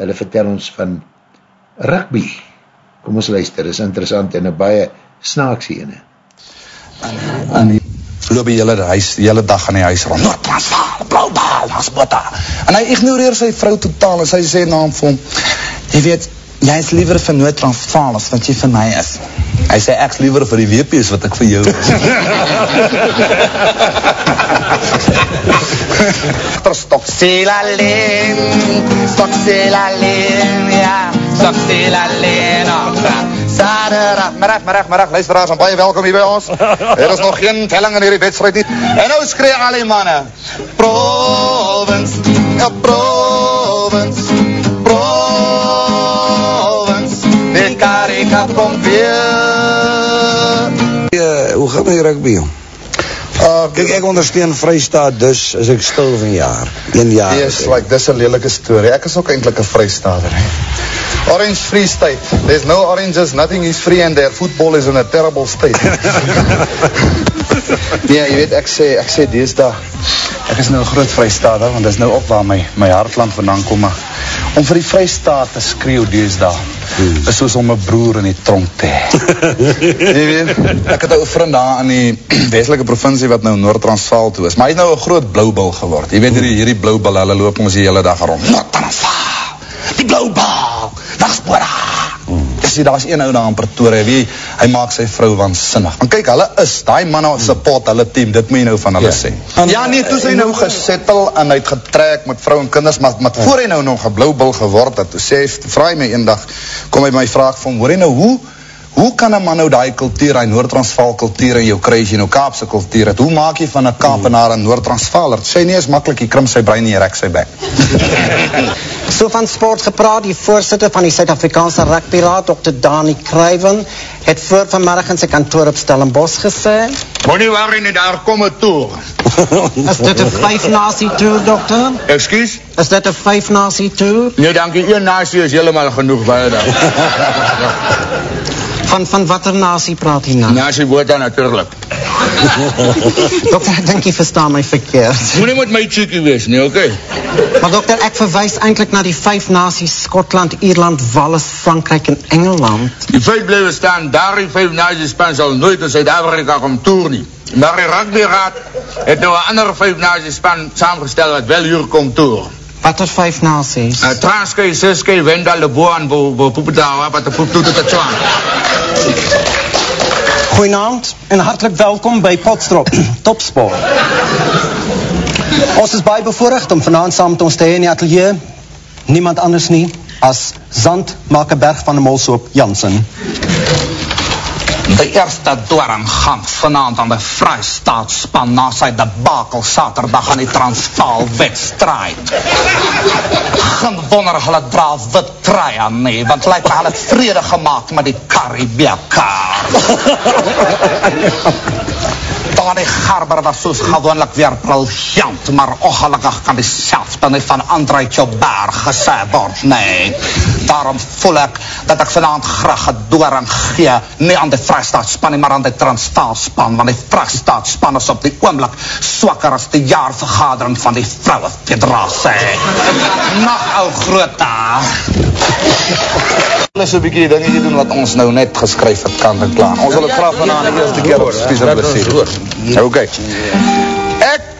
hulle vertel ons van rugby. Kom ons luister, is interessant en een baie snaaksie ene. En die loop die hele, huis, hele dag in die huis rond, Noord-Transvaal, Blauwbaal, Hasbota. En hy ignoreer sy vrou totaal en sy sê naam vir hom, jy weet, jy is liever vir Noord-Transvaal as wat jy vir my is. Hy sê ek is liever vir die WP's wat ek vir jou is. Stok stil alleen, ja, stok stil Saterdag, middag, middag, luisteraars, en baie welkom hier by ons. Er is nog geen telling in hierdie wedstrijd nie. En nou skree al die manne, Province, ja, Province, Province, die karika kom weer. Ja, hoe gaat my rugby, jong? Uh, Kijk, ek ondersteun Vrystaat, dus is ek stil van jaar. Een jaar. Yes, like, dis een lelike story. Ek is ook eindelijk een vrystader, he. Orange Free State. There's no oranges, nothing is free and their football is in a terrible state. ja, jy weet, ek sê, ek sê deesdag, ek is nou een groot vrystader, want dit is nou ook waar my, my hartland vandaan kom, maar om vir die vrystaat te skreeuw deesdag, hmm. is soos om my broer in die tronk te Jy weet, ek het een vriend daar in die westelike provincie wat nou Noord-Transvaal toe is, maar hy is nou een groot blauwbal geword. Jy weet, hierdie, hierdie blauwbal, hulle loop ons die hele dag rond. Noord-Transvaal, die blauwbal, Nagsbora. Hmm. Sê, daar was een ou daar in Pretoria, wie, hy maak sy vrou waansinnig. Want kyk, hulle is, die man nou support hulle team, dit moet jy nou van hulle ja. sê. Ja, nee, toe sy nou gesettel en hy het getrek met vrou en kinders, maar, maar voor hy nou nog een blauwbal geword het, toe sê, vraag my een dag, kom hy my vraag van, hoor hy nou, hoe, hoe kan een man nou die kultuur, die Noord-Transvaal kultuur in jou kry, as jy nou Kaapse kultuur het, hoe maak jy van een Kaapenaar een Noord-Transvaaler? Sê nie, is makkelijk, jy krim sy brein en jy rek sy bek. So van sport gepraat, die voorzitter van die Suid-Afrikaanse rugbyraad, Dr. Dani Kruiven, het voor vanmiddag in sy kantoor op Stellenbosch gesê. Moet nie waarin nie, daar kom het toer. Is dit een vijf-nasie toer, dokter? Excuse? Is dit een vijf-nasie toer? Nee, dankie, een nasie is helemaal genoeg bij dat. Van, van wat er nasie praat hy nou? Nasie woord dan natuurlijk. dokter, ek denk jy verstaan my verkeerd. Moet nie met my cheekie wees, nie, oké? Okay? Maar dokter, ek verwijs eindelijk na die vijf nasies, Skotland, Ierland, Wallis, Frankrijk en Engeland. Die vijf blijven staan, daar die vijf nasies span sal nooit in Zuid-Afrika toer nie. Maar die rugbyraad het nou een ander vijf nasies span saamgestel wat wel hier kom toer. Wat er vijf nasies? Uh, Transkei, Siskei, Wendal, Leboan, Bo, Bo, Poepetawa, wat de Poeptoete te Tjwan. Goedenavond en hartelijk welkom by Potstrop, Topsport. Ons is baie bevoorrecht om vanavond saam met ons te heen in die atelier. Niemand anders nie as Zand Makeberg van de Molsoop Jansen. De eerste doorgang vanavond aan de Vrijstaatspan na sy debakel saterdag aan die Transvaal wedstrijd. Geen wonder hulle dra wit trui aan nie, want lyk my hulle vrede gemaakt met die Caribbeakaar. Tony Garber was soos gewoonlik weer briljant, maar ongelukkig kan die selfde nie van André Tjoberg gesê word, nee. Daarom voel ek dat ek vanavond graag gedoring gee, nie aan die Vrijstaatspan nie, maar aan die Transvaalspan, want die Vrijstaatspan is op die oomlik swakker as die jaarvergadering van die Vrouwe Federatie. Nacht, ou groota. Hulle so bykie die dingetjie doen wat ons nou net geskryf het, kant en klaar. Ons wil het graag vanavond die eerste keer op spies en blessier. Ok. Ek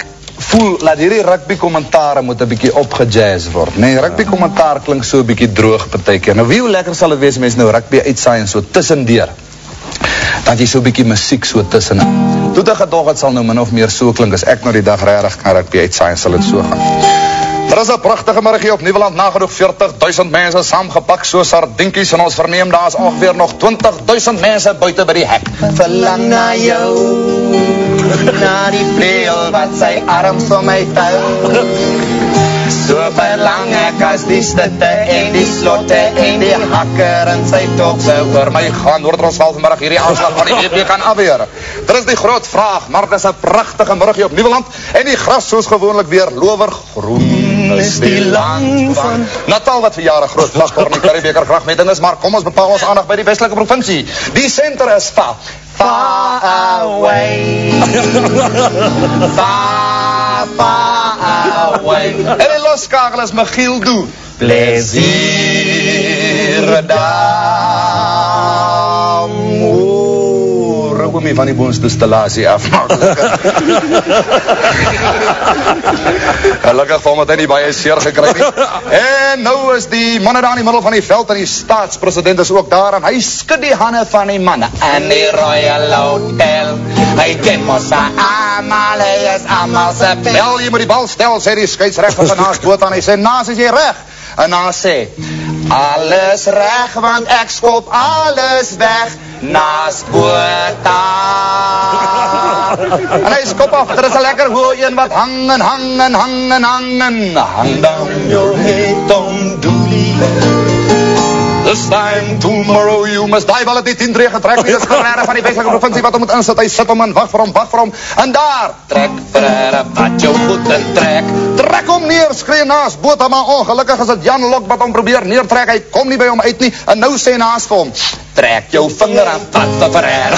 voel dat hierdie rugby kommentare moet een bykie opgejazz word. Nee, rugby kommentaar klink so bykie droog per keer. Nou wie hoe lekker sal het wees mens nou rugby uitsaai en so tussendeer. Dat jy so bykie muziek so tussen. Toe te gedog het sal nou min of meer so klink as ek nou die dag rarig kan rugby uitsaai en sal het so gaan. Er is een prachtige hier op Nieuweland, nagenoeg 40.000 mense saamgepak so sardinkies en ons verneem daar is ongeveer nog 20.000 mense buiten by die hek. Verlang na jou. Na die vleuel wat sy arms om my vou. So verlang ek as die stitte en die slotte en die hakker en sy tokse oor my gaan, hoor ons val vanmiddag hierdie aanslag van die WP kan afweer. Dit is die groot vraag, maar dit is 'n pragtige middag hier op Nieuweland en die gras soos gewoonlik weer lower groen is die land van Natal wat vir jare groot vlag vir die Karibeker kragmeting is, maar kom ons bepaal ons aandag by die Westelike provinsie. Die senter is fa far away. far, far away. En die loskakel is Michiel Doe. Plezier. Ruk om die van die boonsdistillatie afmaak. Gelukkig van wat hy nie baie seer gekry nie. En nou is die manne daar in die middel van die veld en die staatspresident is ook daar en hy skud die hande van die manne. En die Royal Hotel, hy ken mos amal, hy is amal se bel. Jy moet die bal stel, sê die scheidsrechter van naast boot aan. Hy sê, naast is jy recht. En dan sê, alles reg, want ek skop alles weg naast Bota. en hy skop af, er is een lekker hoë een wat hang en hang en hang en hang en hang down your head, Tom Dooley. This time tomorrow you must die wel het die 10 3 getrek nie. Dis Ferreira van die Weselike provinsie wat hom moet insit. Hy sit hom en wag vir hom, wag vir hom. En daar trek Ferreira wat jou goed en trek. Trek hom neer, skree naas Bota maar ongelukkig is dit Jan Lok wat hom probeer neertrek. Hy kom nie by hom uit nie. En nou sê naas vir hom, trek jou vinger aan vat vir aan.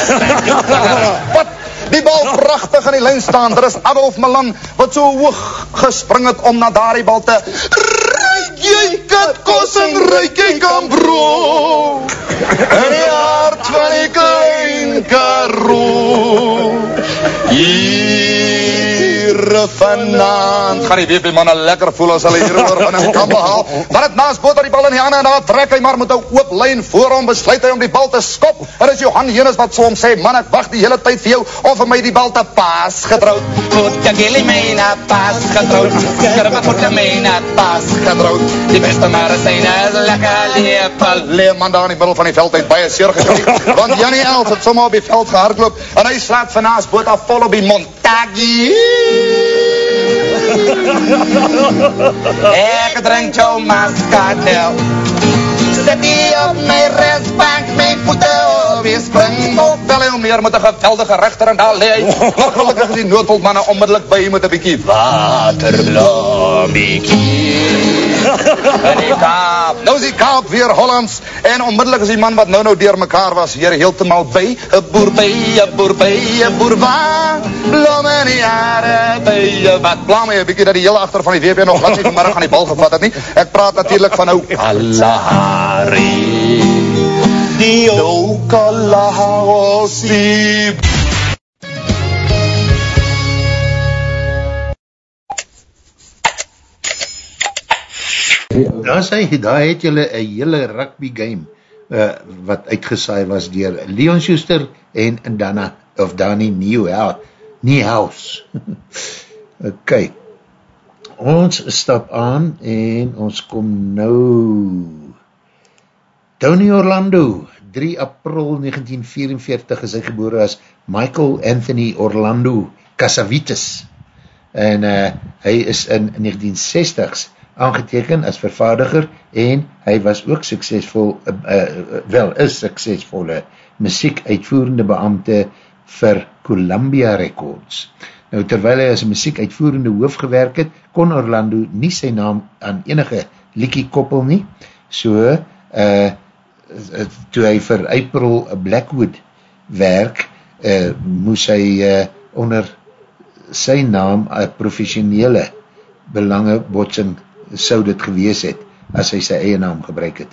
Wat Die bal prachtig in die lijn staan. Er is Adolf Milan wat so hoog gespring het om na daar die bal te... Jy katkos en ruik jy kan bro. In die hart van die klein. Hier vanavond gaan die WP manne lekker voel as hulle hier oor van die kan behaal. Maar het naast boot die bal in die handen en daar trek hy maar met een oop lijn voor hom besluit hy om die bal te skop. En is Johan Jenis wat so hom sê, man ek wacht die hele tijd vir jou om vir my die bal te paas getrouwd. Goed, ja gilly myna paas getrouwd. Skribbe goed ja myna paas getrouwd. Die beste medicijne is lekker lepel. Leeman daar in die middel van die veld het baie seer gekry. Want Jannie Els het sommer op die veld gehardloop en hy slaat van naast boot af vol op die Montagie. Ek drink jou mascatel. Die op my restbank, my voete op die springbok. Wel heel meer met een geweldige rechter en daar leid. Maar gelukkig is die noodhulpmanne onmiddellik by met een bykie waterblomiekie. En die kaap, nou is die kaap weer Hollands. En onmiddellik is die man wat nou nou door mekaar was, hier heeltemaal by. Een boer by, een boer by, een boer. Blom in die jare by, wat blam my een bykie dat die hele achter van die WP nog glad nie vanmiddag aan die bal gevat het nie. Ek praat natuurlijk van nou Kalahari. Die ou Kalahari. Daar sê, daar het julle een hele rugby game uh, wat uitgesaai was dier Leon Schuster en Dana, of Dani Nieuwhouse. ok, ons stap aan en ons kom nou Tony Orlando 3 april 1944 is hy geboren as Michael Anthony Orlando Casavitas en uh, hy is in 1960s aangeteken as vervaardiger en hy was ook suksesvol, uh, uh, wel is suksesvolle muziek uitvoerende beambte vir Columbia Records. Nou terwijl hy as muziek uitvoerende hoof gewerk het, kon Orlando nie sy naam aan enige liekie koppel nie, so uh, toe hy vir April Blackwood werk, uh, moes hy uh, onder sy naam een professionele belange botsing sou dit gewees het, as hy sy eie naam gebruik het.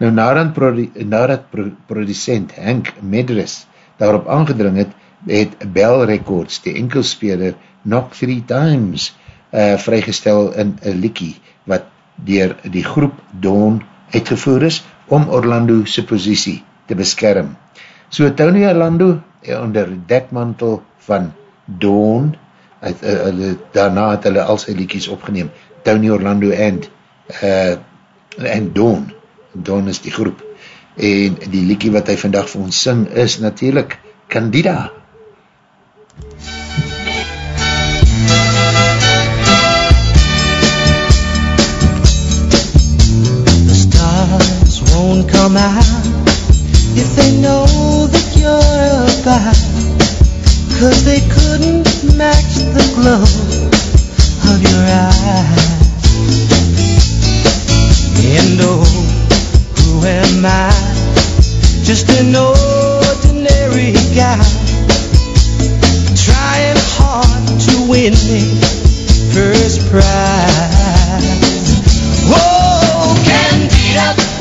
Nou, nadat, produ nadat pro producent Hank Medris daarop aangedring het, het Bell Records, die enkelspeler, Knock Three Times uh, vrygestel in een liekie, wat dier die groep Dawn uitgevoer is, om Orlando sy posiesie te beskerm. So Tony Orlando, eh, onder dekmantel van Dawn, het, uh, uh, daarna het hulle al sy liekies opgeneem, Tony Orlando and uh, and Dawn. Dawn is die groep. En die liekie wat hy vandag vir ons sing is natuurlijk Candida Candida somehow if they know that you're about. Cause they couldn't match the glow of your eyes. And oh, who am I? Just an ordinary guy. Trying hard to win me first prize. Whoa, Candida,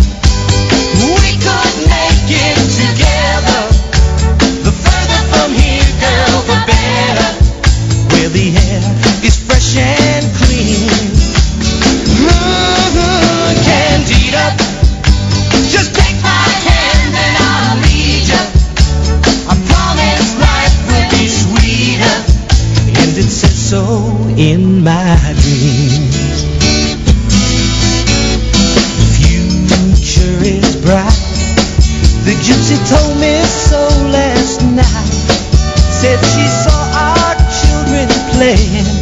so in my dreams. The future is bright. The gypsy told me so last night. Said she saw our children playing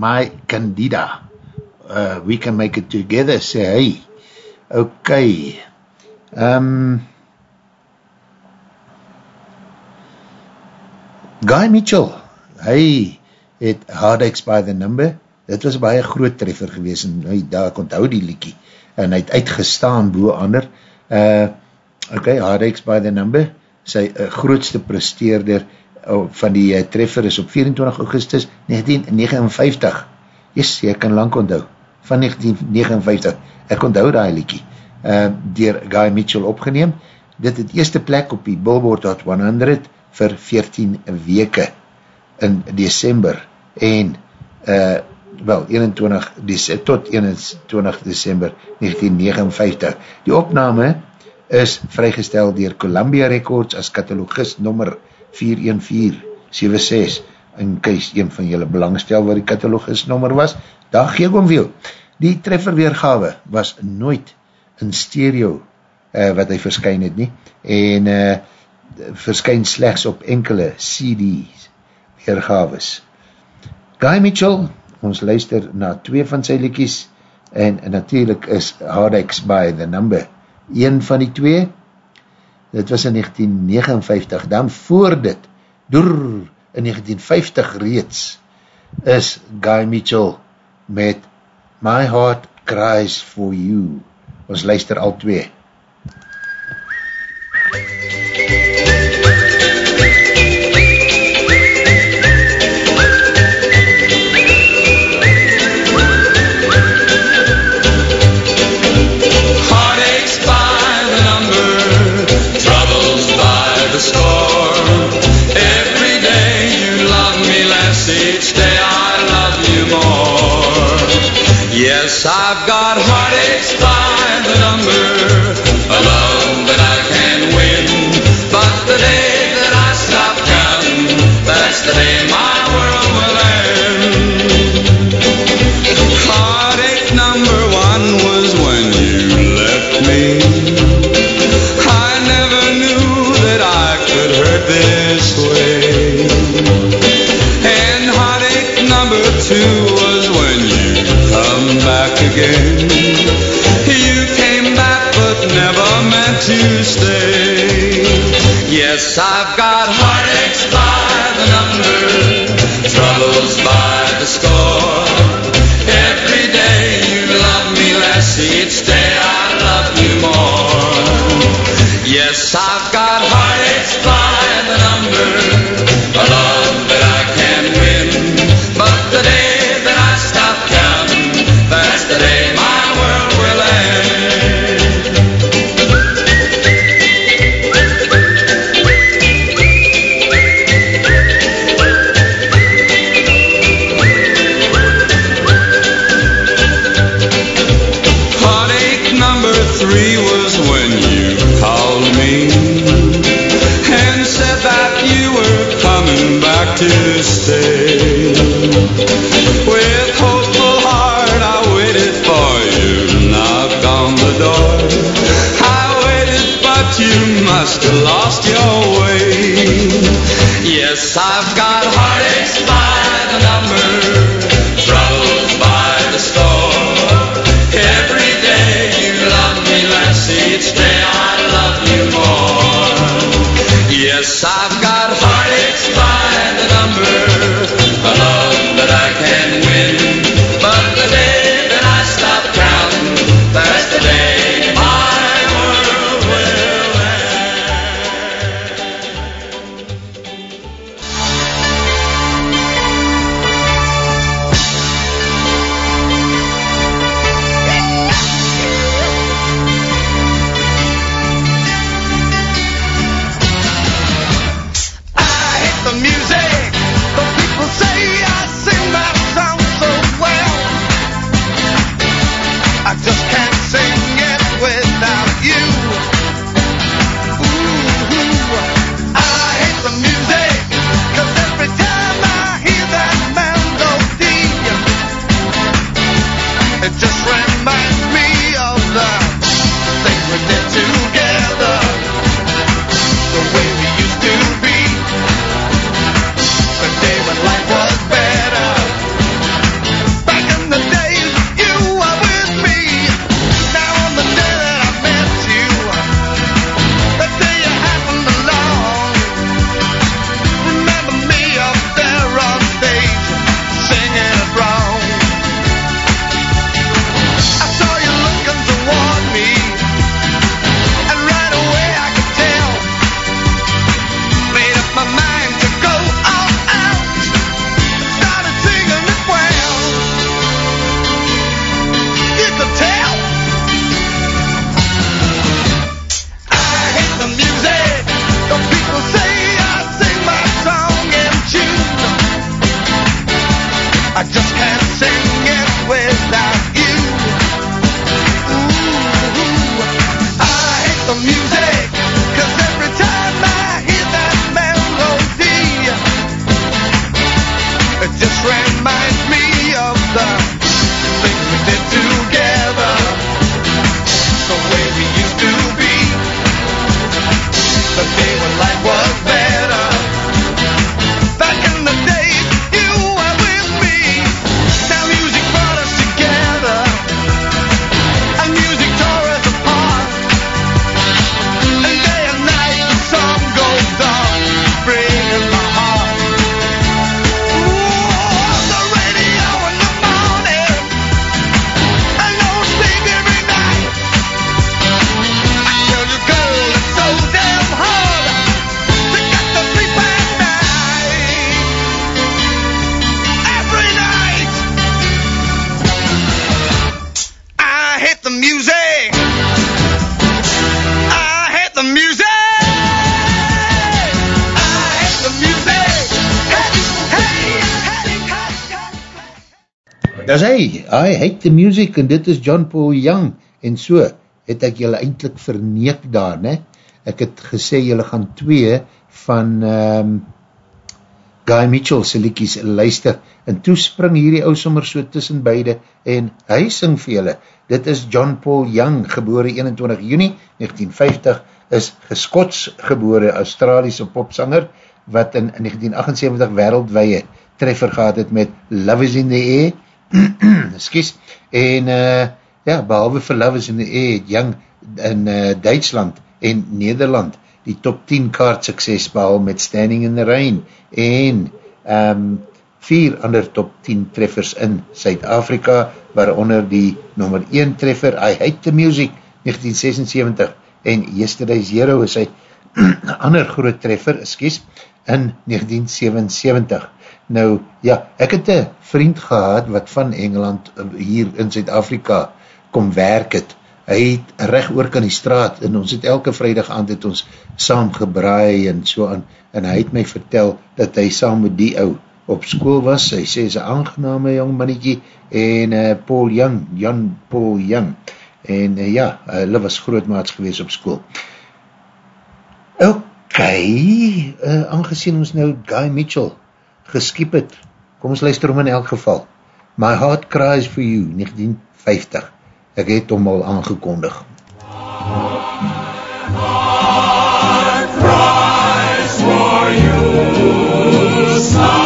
my Candida. Uh, we can make it together, sê hy. Ok. Um, Guy Mitchell, hy het Heartaches by the Number, dit was baie groot treffer gewees, en hy, daar onthou die liekie, en hy het uitgestaan boe ander, uh, ok, Heartaches by the Number, sy uh, grootste presteerder uh, van die uh, treffer is op 24 augustus 1959, yes, jy kan lang onthou, van 1959, ek onthou die liekie, uh, dier Guy Mitchell opgeneem, dit het eerste plek op die Billboard Hot 100 vir 14 weke in december en uh, wel 21 dece tot 21 december 1959. Die opname is vrygestel dier Columbia Records as katalogist nummer 41476 in case een van julle belangstel waar die katalogist nummer was, daar gee ek om veel. Die trefferweergawe was nooit in stereo uh, wat hy verskyn het nie en uh, verskyn slechts op enkele CD's weergaves. Guy Mitchell, ons luister na twee van sy liedjies en, en natuurlijk is Hardex by the Number een van die twee dit was in 1959 dan voor dit door in 1950 reeds is Guy Mitchell met My Heart Cries For You. Ons luister al twee Yes, I've got hope. just lost your way. Yes, I've got Like the Music en dit is John Paul Young en so het ek julle eindelijk verneek daar, ne? Ek het gesê julle gaan twee van um, Guy Mitchell sy liekies luister en toespring hierdie ou sommer so tussen beide en hy sing vir julle. Dit is John Paul Young, gebore 21 juni 1950, is geskots gebore Australiese popsanger wat in 1978 wereldwee treffer gehad het met Love is in the Air excuse, en uh, ja, behalwe vir Love is in the Air het Young in uh, Duitsland en Nederland die top 10 kaart sukses behaal met Standing in the Rain en um, vier ander top 10 treffers in Suid-Afrika, waaronder die nummer 1 treffer I Hate the Music 1976 en Yesterday's Hero is sy ander groot treffer, excuse, in 1977. Nou, ja, ek het een vriend gehad wat van Engeland eh, hier in Zuid-Afrika kom werk het. Hy het recht oor kan die straat en ons het elke vrijdag aan het ons saam gebraai en so aan. En hy het my vertel dat hy saam met die ou op school was. Hy sê, is een aangename jong mannetje en uh, Paul Young, Jan Paul Young. En uh, ja, hulle was grootmaats gewees op school. Ok, uh, aangezien ons nou Guy Mitchell geskiep het. Kom ons luister om in elk geval. My Heart Cries For You, 1950. Ek het om al aangekondig. My heart cries for you, sighs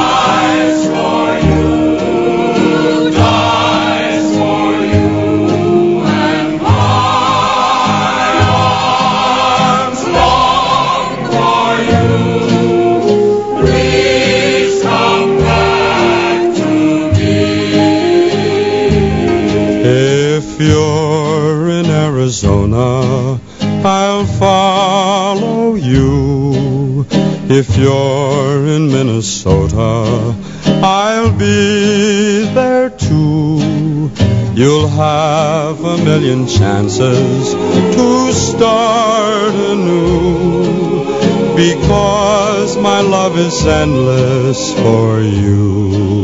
you're in Arizona, I'll follow you. If you're in Minnesota, I'll be there too. You'll have a million chances to start anew because my love is endless for you.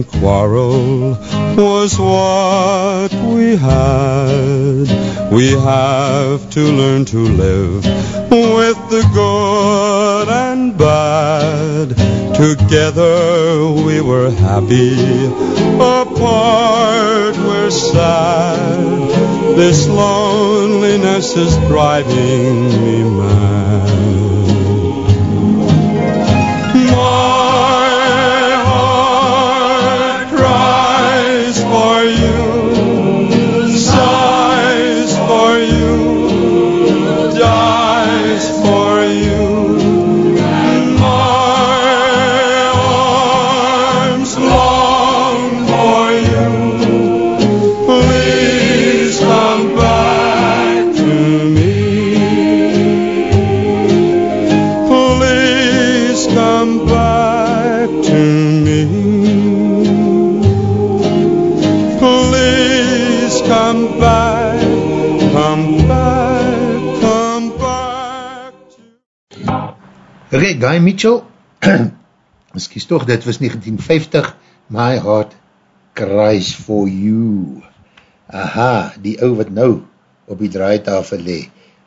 Quarrel was what we had. We have to learn to live with the good and bad. Together we were happy, apart we're sad. This loneliness is driving me mad. Guy Mitchell, excuse toch, dit was 1950, My Heart Cries For You. Aha, die ou wat nou op die draaitafel le.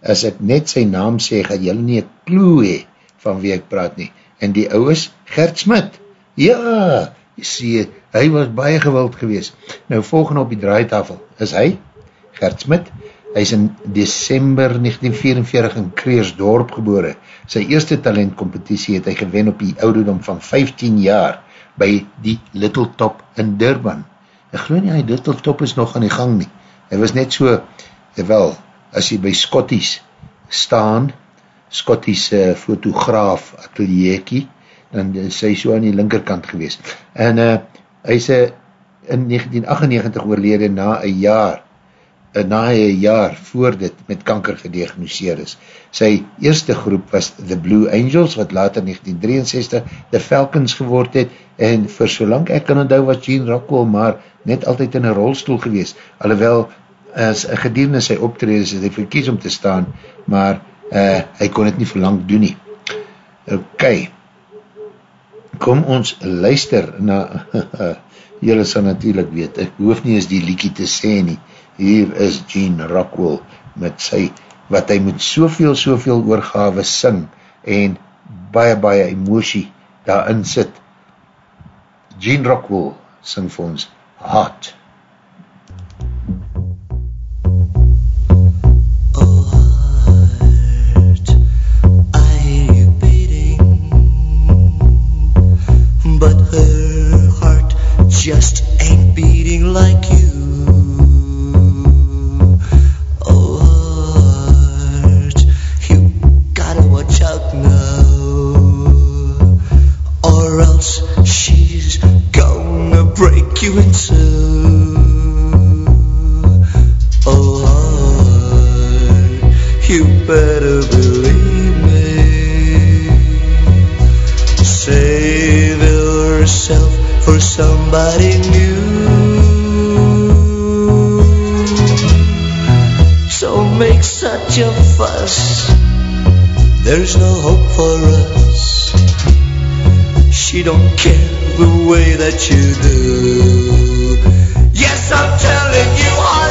As ek net sy naam sê, gaan jylle nie een clue hee van wie ek praat nie. En die ou is Gert Smit. Ja, sê, hy was baie gewild gewees. Nou, volgende op die draaitafel is hy, Gert Smit. Hy is in December 1944 in Kreersdorp gebore. Sy eerste talentcompetitie het hy gewen op die ouderdom van 15 jaar by die Little Top in Durban. Ek geloof nie, hy Little Top is nog aan die gang nie. Hy was net so, wel, as jy by Scotties staan, Scotties uh, fotograaf atelierkie, dan is hy so aan die linkerkant gewees. En uh, hy is uh, in 1998 oorlede na een jaar, een jaar voor dit met kanker gediagnoseer is. Sy eerste groep was The Blue Angels, wat later 1963 The Falcons geword het, en vir solang ek kan onthou was Gene Rockwell maar net altyd in een rolstoel gewees, alhoewel as een gedierende sy optredes het hy verkies om te staan, maar uh, hy kon het nie verlang doen nie. Ok, kom ons luister na, jylle sal natuurlijk weet, ek hoef nie eens die liekie te sê nie, hier is Gene Rockwell met sy, wat hy met soveel, soveel oorgave sing, en baie, baie emosie daarin sit. Gene Rockwell sing vir ons, Hot. But her heart just ain't beating like you. She's gonna break you in two. Oh, you better believe me. Save yourself for somebody new. So make such a fuss. There's no hope for us. She don't care the way that you do. Yes, I'm telling you, heart.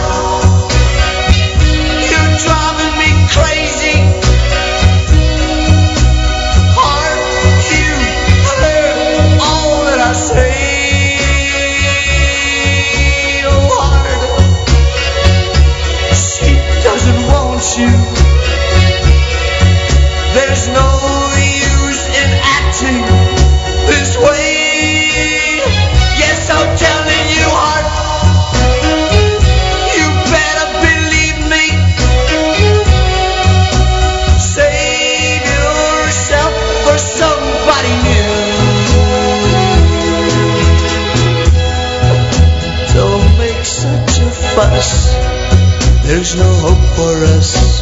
There's no hope for us.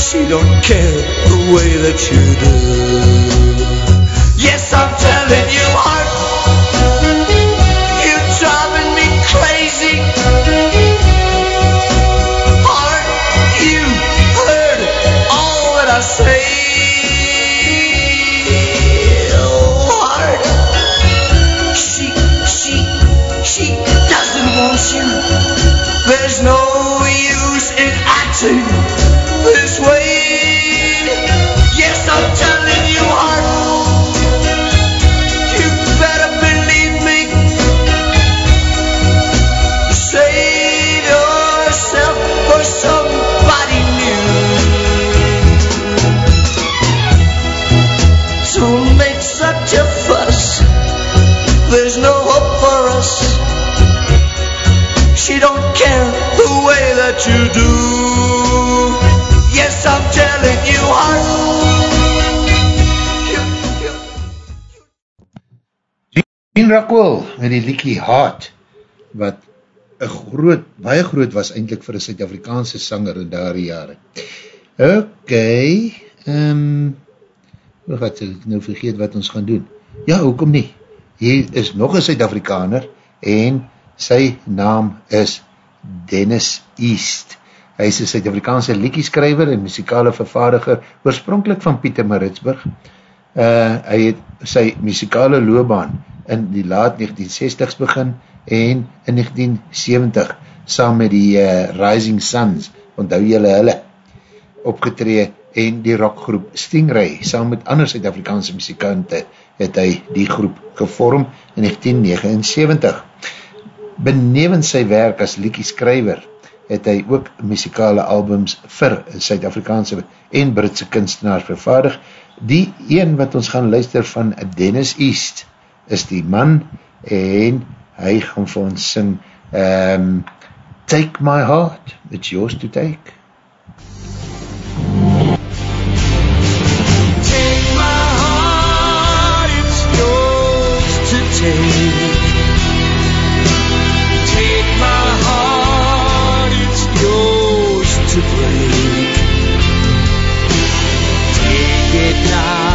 She don't care the way that you do. Yes, I'm telling you, Gene Rockwell met die liekie Haat, wat groot, baie groot was eindelijk vir een Suid-Afrikaanse sanger in daar jare. Ok, um, wat ek nou vergeet wat ons gaan doen. Ja, hoekom nie? Hier is nog een Suid-Afrikaner en sy naam is Dennis East. Hy is een Suid-Afrikaanse liekieskrijver en muzikale vervaardiger, oorspronkelijk van Pieter Maritsburg. Uh, hy het sy muzikale loopbaan in die laat 1960s begin en in 1970 saam met die uh, Rising Suns, onthou jylle hulle, opgetree en die rockgroep Stingray, saam met ander Suid-Afrikaanse muzikante, het hy die groep gevorm in 1979. Benevens sy werk as liekieskrijver, het hy ook muzikale albums vir Suid-Afrikaanse en Britse kunstenaars vervaardig. Die een wat ons gaan luister van Dennis East is die man en hy gaan vir ons sing um, Take My Heart, it's yours to take. Take Take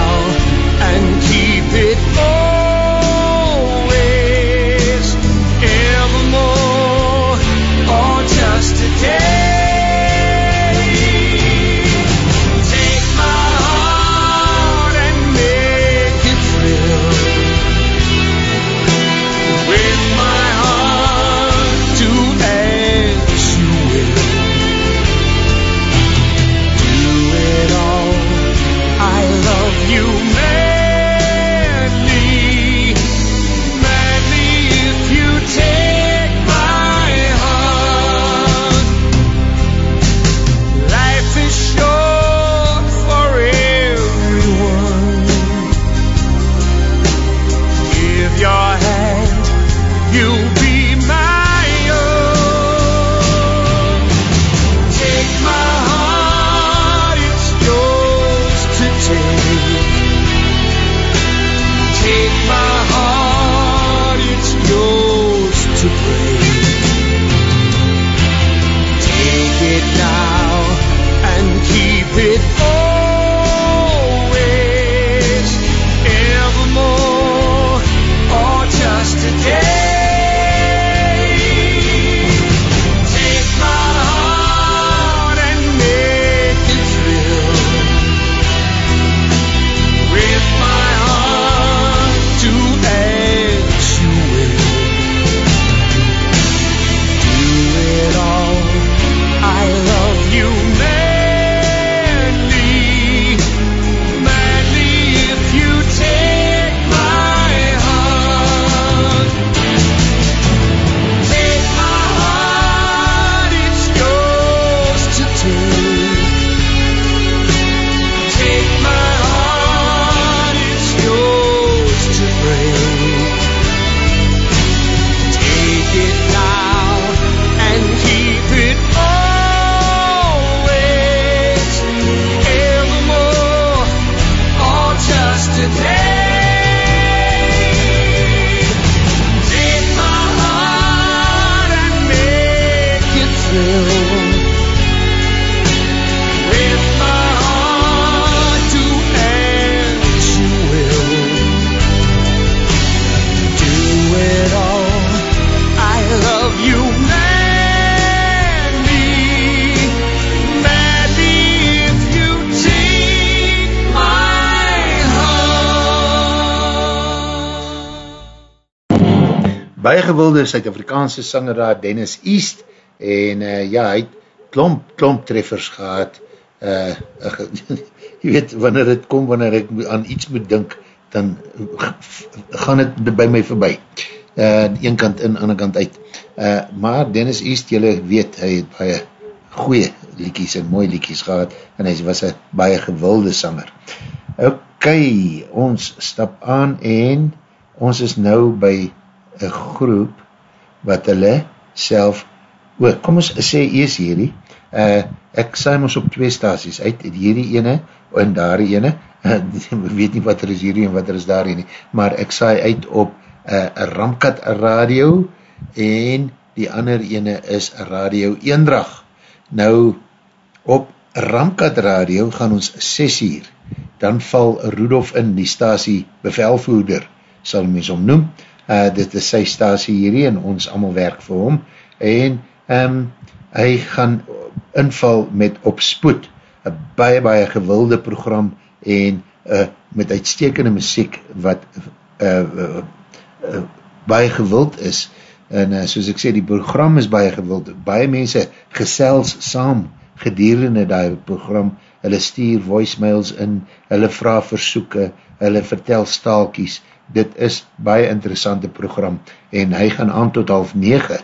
gewilde Suid-Afrikaanse sanger daar, Dennis East, en uh, ja, hy het klomp, klomp treffers gehad, uh, uh, jy weet, wanneer het kom, wanneer ek aan iets moet dink, dan gaan het by my voorbij, uh, een kant in, ander kant uit, uh, maar Dennis East, jylle weet, hy het baie goeie liekies en mooi liekies gehad, en hy was een baie gewilde sanger. Ok, ons stap aan, en ons is nou by een groep, wat hulle self O, kom ons sê eers hierdie, uh, ek saai ons op twee staties uit, hierdie ene en daar ene, uh, weet nie wat er is hierdie en wat er is daar ene, maar ek saai uit op uh, Ramkat Radio en die ander ene is Radio Eendrag. Nou, op Ramkat Radio gaan ons 6 uur, dan val Rudolf in die stasie bevelvoerder, sal mens omnoem, uh, dit is sy stasie hierdie en ons allemaal werk vir hom, en um, hy gaan inval met op spoed, een baie baie gewilde program en uh, met uitstekende muziek wat uh, uh, uh, baie gewild is. En uh, soos ek sê die program is baie gewild, baie mense gesels saam gedurende die program, hulle stuur voicemails in, hulle vraag versoeken, hulle vertel staalkies, dit is baie interessante program en hy gaan aan tot half nege,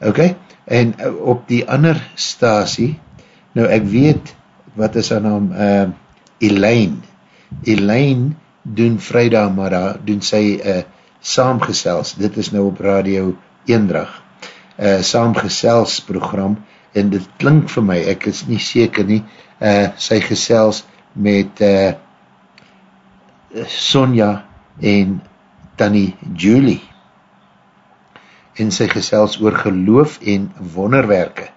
ok, en uh, op die ander stasie, nou ek weet, wat is haar naam, uh, Elaine, Elaine doen vrijdag, maar daar doen sy uh, saamgesels, dit is nou op radio Eendrag, uh, saamgesels program, en dit klink vir my, ek is nie seker nie, uh, sy gesels met uh, Sonja en Tanny Julie, en sy gesels oor geloof en wonderwerke.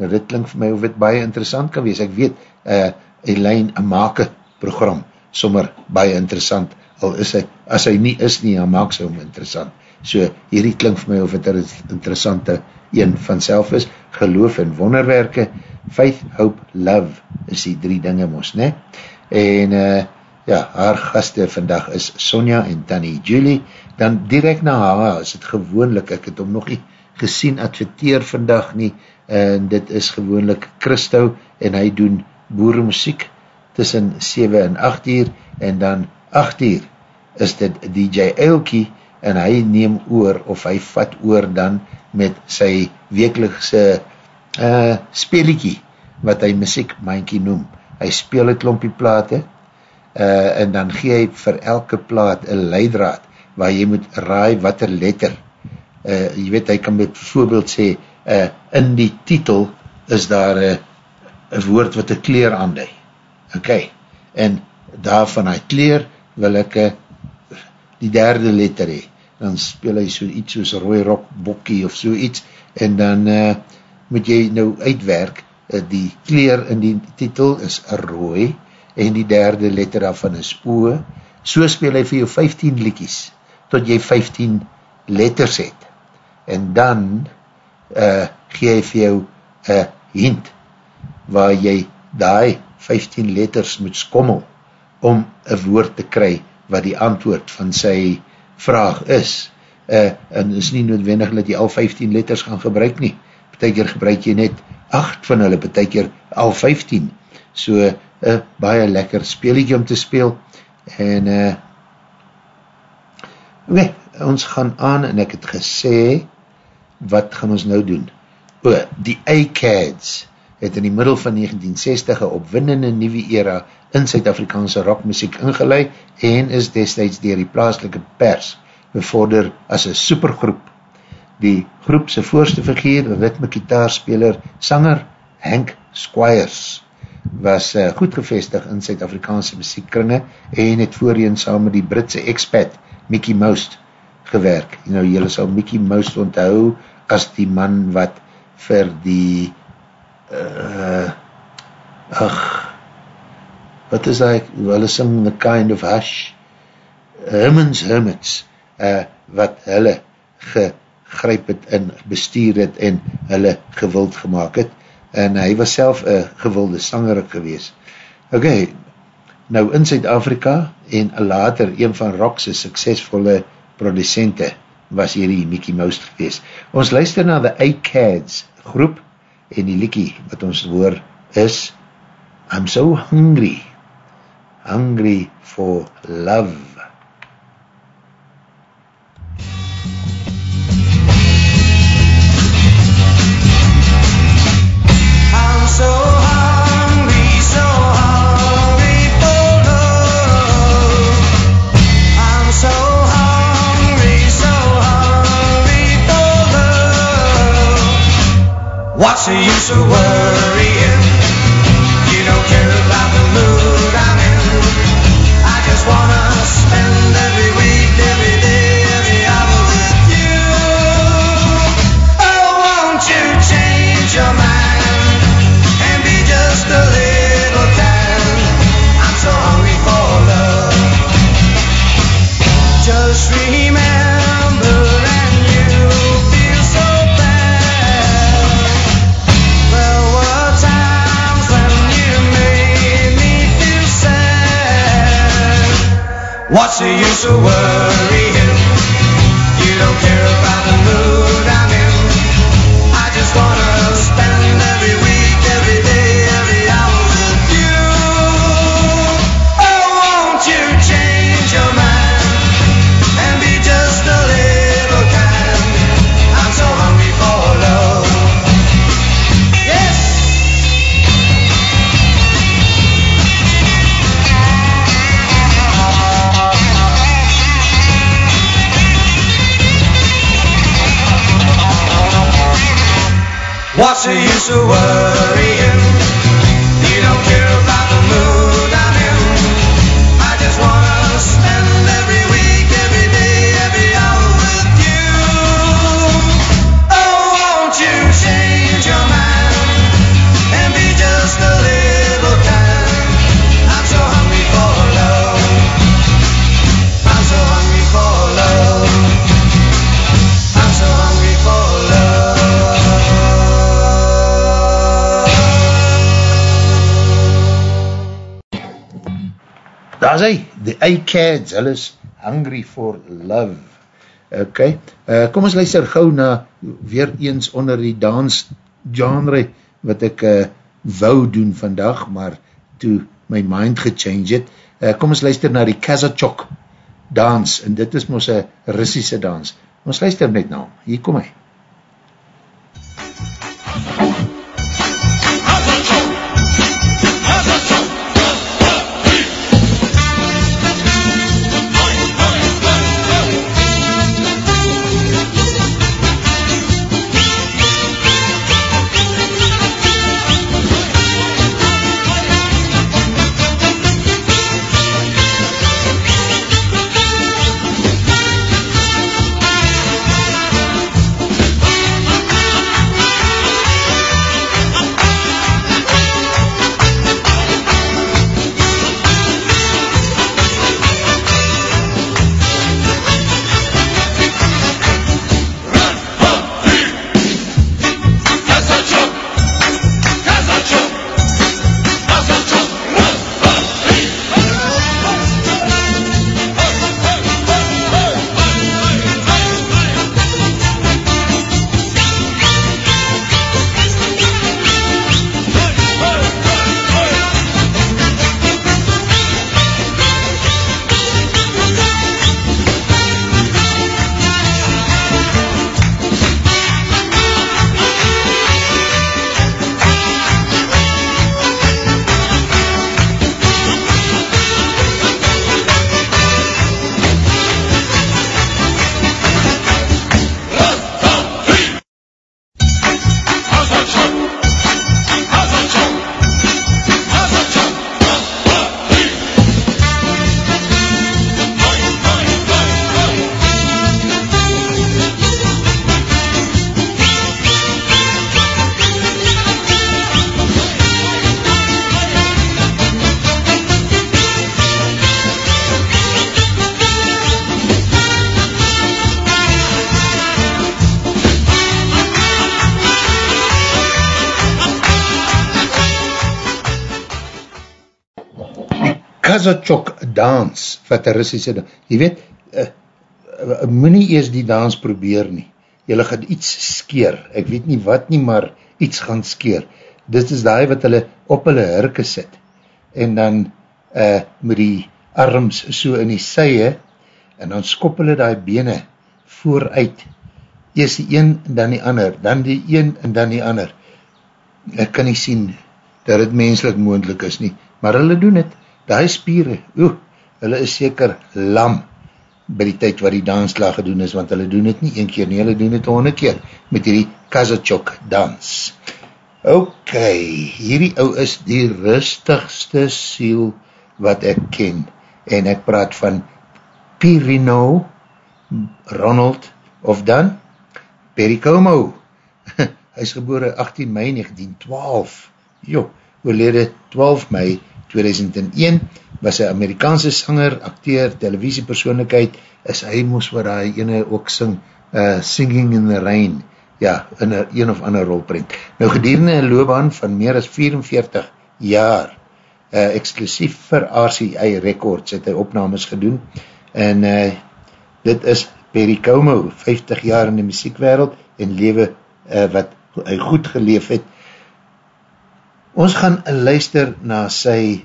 Nou dit klink vir my of dit baie interessant kan wees. Ek weet, uh, Elaine, een make program, sommer baie interessant, al is hy, as hy nie is nie, dan maak sy hom interessant. So hierdie klink vir my of dit een interessante een vanself is, geloof en wonderwerke, faith, hope, love, is die drie dinge mos, ne? En, uh, ja, haar gaste vandag is Sonja en Tanny Julie, dan direct na haar is het gewoonlik, ek het hom nog nie gesien adverteer vandag nie, en dit is gewoonlik Christo, en hy doen boeremuziek tussen 7 en 8 uur, en dan 8 uur is dit DJ Eilkie, en hy neem oor, of hy vat oor dan met sy wekeligse uh, speeliekie, wat hy muziek mankie noem. Hy speel een klompie plate, uh, en dan gee hy vir elke plaat een leidraad, waar jy moet raai wat er letter, uh, jy weet, hy kan met voorbeeld sê, uh, in die titel is daar een uh, woord wat een kleer aandui, ok, en daarvan hy kleer, wil ek uh, die derde letter hee, dan speel hy so iets soos rooi rok bokkie of so iets, en dan uh, moet jy nou uitwerk, uh, die kleer in die titel is rooi, en die derde letter daarvan is O, so speel hy vir jou 15 liedjes, tot jy 15 letters het, en dan uh, gee hy vir jou een hint, waar jy die 15 letters moet skommel, om een woord te kry, wat die antwoord van sy vraag is, uh, en is nie noodwendig dat jy al 15 letters gaan gebruik nie, betekker gebruik jy net 8 van hulle, betekker al 15, so uh, baie lekker speelietje om te speel en uh, nee, ons gaan aan en ek het gesê wat gaan ons nou doen? O, die ACADS het in die middel van 1960 een opwindende nieuwe era in Suid-Afrikaanse rockmuziek ingeleid en is destijds dier die plaaslike pers bevorder as een supergroep. Die groepse voorste figuur, ritme gitaarspeler, sanger Hank Squires was uh, goed gevestig in Suid-Afrikaanse muziekkringe en het voorheen saam met die Britse expat Mickey Mouse gewerk. Nou, jylle sal Mickey Mouse onthou as die man wat vir die uh, ach wat is hy, hulle sing The Kind of Hush. Hermans Hermits uh, wat hulle gegryp het en bestuur het en hulle gewild gemaakt het en hy was self een gewilde sangerik gewees. Ok, nou in Zuid-Afrika en later een van Rock's succesvolle producente was hier die Mickey Mouse gewees. Ons luister na the A-Cads groep en die liekie wat ons hoor is I'm so hungry hungry for love What's the use of worrying? What's the use of worrying? What's the daar is hy, the A-Cads, hulle is hungry for love. Ok, uh, kom ons luister gauw na weer eens onder die dans genre wat ek uh, wou doen vandag, maar toe my mind gechange het. Uh, kom ons luister na die Kazachok dans, en dit is ons een Russische dans. Ons luister net na hom, hier kom hy. Kazachok dans, wat een Russische dans, jy weet, uh, uh, moet nie eers die dans probeer nie. Julle gaan iets skeer, ek weet nie wat nie, maar iets gaan skeer. Dit is die wat hulle op hulle hurke sit, en dan uh, met die arms so in die sye, en dan skop hulle die bene vooruit, eers die een en dan die ander, dan die een en dan die ander. Ek kan nie sien dat het menselijk moendlik is nie, maar hulle doen het, die spieren, oeh, hulle is seker lam by die tyd waar die dansla gedoen is, want hulle doen het nie een keer nie, hulle doen het honderd keer met die Kazachok dans. Ok, hierdie ou is die rustigste siel wat ek ken, en ek praat van Pirino Ronald, of dan Perry Como. Hy is gebore 18 mei 1912, jo, oorlede 12 mei 2001, was hy Amerikaanse sanger, acteur, televisiepersoonlikheid, is hy moes waar hy ene ook sing, uh, Singing in the Rain, ja, in een, een of ander rol brengt. Nou gedurende een loopbaan van meer as 44 jaar, uh, exclusief vir RCA Records, het hy opnames gedoen, en uh, dit is Perry Como, 50 jaar in die muziekwereld, en lewe uh, wat hy goed geleef het, Ons gaan luister na sy,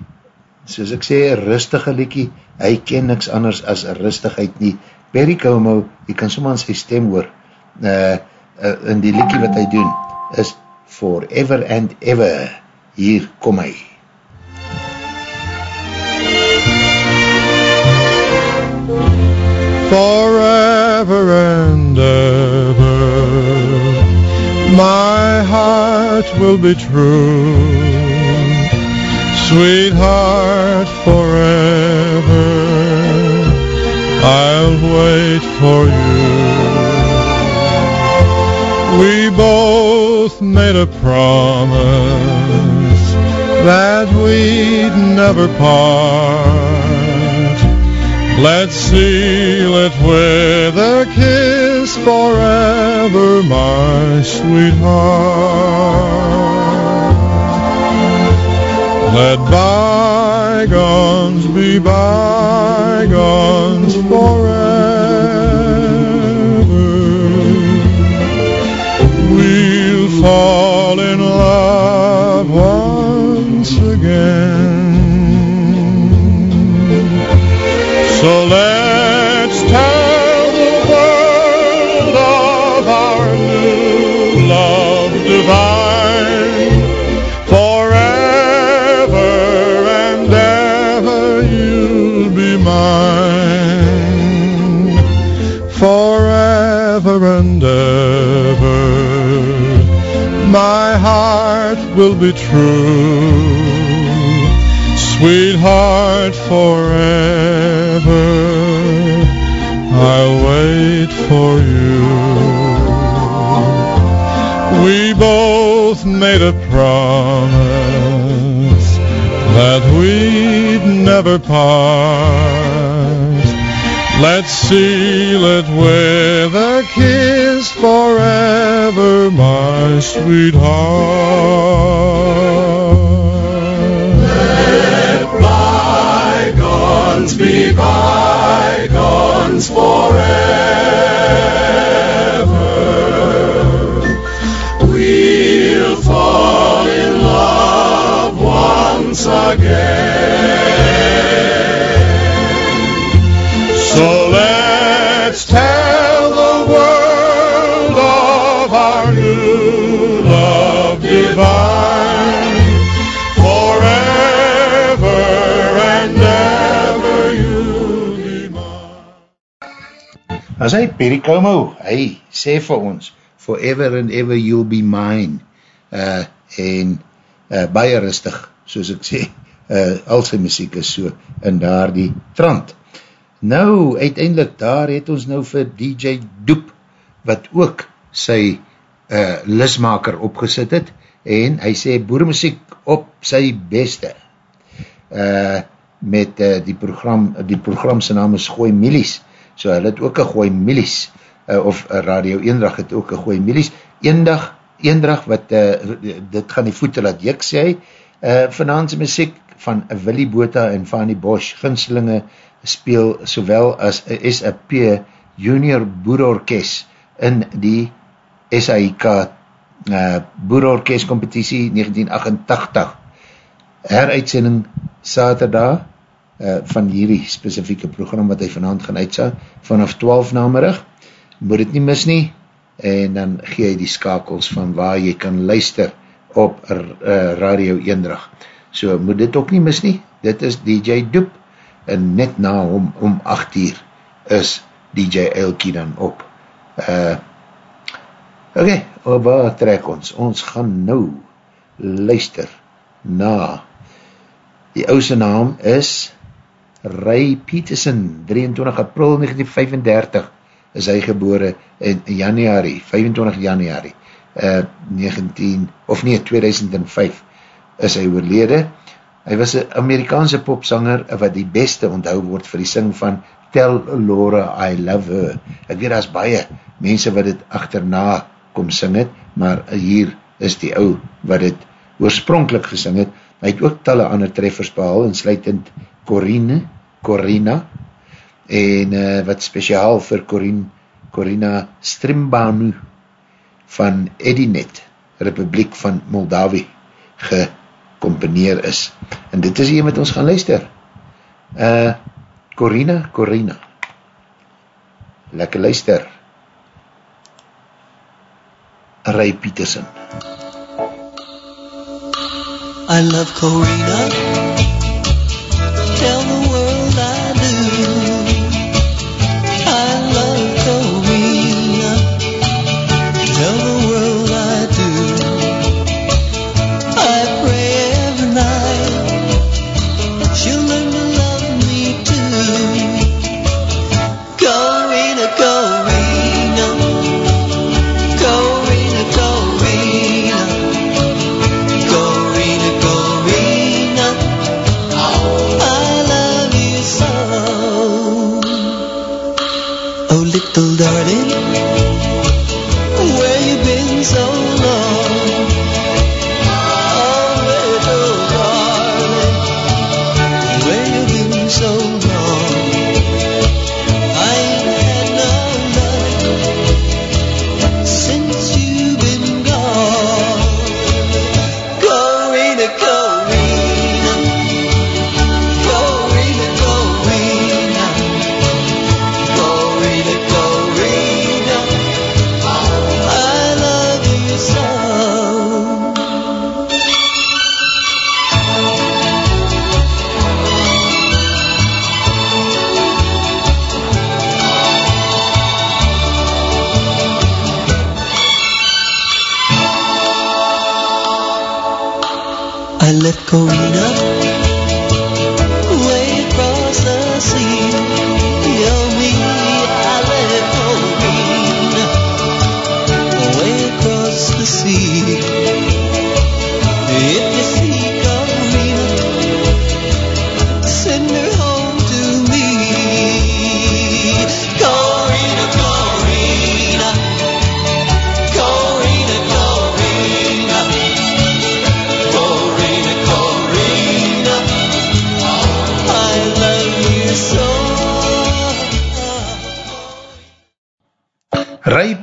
soos ek sê, rustige liekie. Hy ken niks anders as rustigheid nie. Perry Como, jy kan soms sy stem hoor, uh, uh, in die liekie wat hy doen, is Forever and Ever. Hier kom hy. Forever and ever my heart will be true, sweetheart, forever. I'll wait for you. We both made a promise that we'd never part. Let's seal it with a kiss forever, my sweetheart. Let bygones be bygones forever. So let's tell the world of our new love divine. Forever and ever you'll be mine. Forever and ever my heart will be true sweetheart, forever. I'll wait for you. We both made a promise that we'd never part. Let's seal it with a kiss forever, my sweetheart. Bygones forever. We'll fall in love once again. As hy Perry Como, hy sê vir ons, forever and ever you'll be mine, uh, en uh, baie rustig, soos ek sê, uh, al sy muziek is so, in daar die trant. Nou, uiteindelik, daar het ons nou vir DJ Doep, wat ook sy uh, lismaker opgesit het, en hy sê boermuziek op sy beste. Uh, met uh, die program, die program sy naam is Gooi Milies, so hy het ook een Gooi Milies, uh, of uh, Radio Eendrag het ook een Gooi Milies, Eendag, Eendrag, wat uh, dit gaan die voete laat jik sê, uh, vanavondse muziek van Willy Bota en Fanny Bosch, ginslinge speel sowel as SAP Junior Boerorkest in die SAIK uh, Boerorkest competitie 1988 heruitsending saterdag uh, van hierdie specifieke program wat hy vanavond gaan uitsa vanaf 12 namerig moet het nie mis nie en dan gee hy die skakels van waar jy kan luister op uh, Radio Eendrag. So moet dit ook nie mis nie. Dit is DJ Doep en net na om, om 8 uur is DJ Elkie dan op. Uh, ok, waar trek ons? Ons gaan nou luister na die ouse naam is Ray Peterson 23 april 1935 is hy gebore in januari 25 januari uh, 19 of nie 2005 is hy oorlede. Hy was een Amerikaanse popsanger wat die beste onthou word vir die sing van Tell Laura I Love Her. Ek weet as baie mense wat het achterna kom sing het maar hier is die ou wat het oorspronkelijk gesing het. Hy het ook talle ander treffers behal en sluitend Corine Corina en uh, wat speciaal vir Corin, Corina Strimbanu van Edinet Republiek van Moldawi gecomponeer is. En dit is hier met ons gaan luister. Uh, Corina Corina. Lekker luister. Ray Peterson I love Corina. Tell the I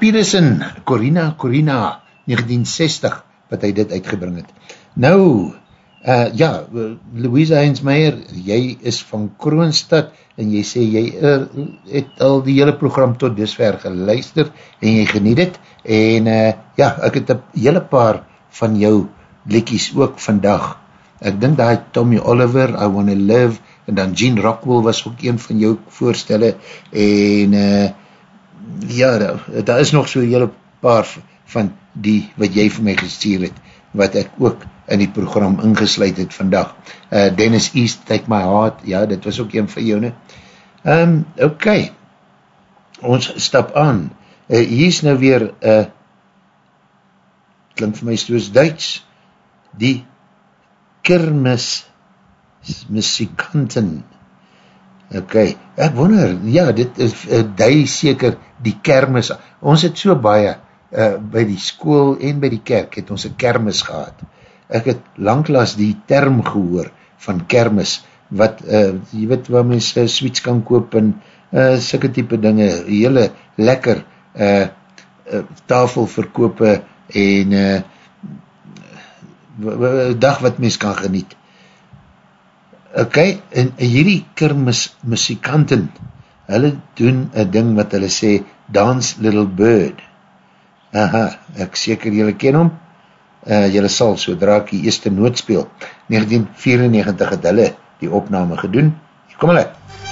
Peterson, Corina, Corina, 1960, wat hy dit uitgebring het. Nou, uh, ja, Louisa Heinzmeier, jy is van Kroonstad, en jy sê, jy uh, het al die hele program tot dusver geluister, en jy geniet het, en uh, ja, ek het een hele paar van jou liedjies ook vandag. Ek dink daar Tommy Oliver, I Wanna Live, en dan Gene Rockwell was ook een van jou voorstelle, en uh, ja, daar, daar is nog so hele paar van die wat jy vir my gestuur het, wat ek ook in die program ingesluid het vandag. Uh, Dennis East, Take My Heart, ja, dit was ook een van jou, ne? Um, ok, ons stap aan. Uh, hier is nou weer, uh, klink vir my soos Duits, die kermis muzikanten. Ok, ek wonder, ja, dit is uh, die seker die kermis, ons het so baie uh, by die school en by die kerk het ons een kermis gehad. Ek het langklaas die term gehoor van kermis, wat, uh, jy weet waar mens uh, sweets kan koop en, uh, sikke type dinge, hele lekker uh, uh, tafelverkope en uh, dag wat mens kan geniet. Ok, en hierdie kermis muzikanten, hulle doen een ding wat hulle sê, Dance Little Bird. Aha, ek seker julle ken hom, uh, julle sal sodra ek die eerste noot speel. 1994 het hulle die opname gedoen. Kom hulle. dit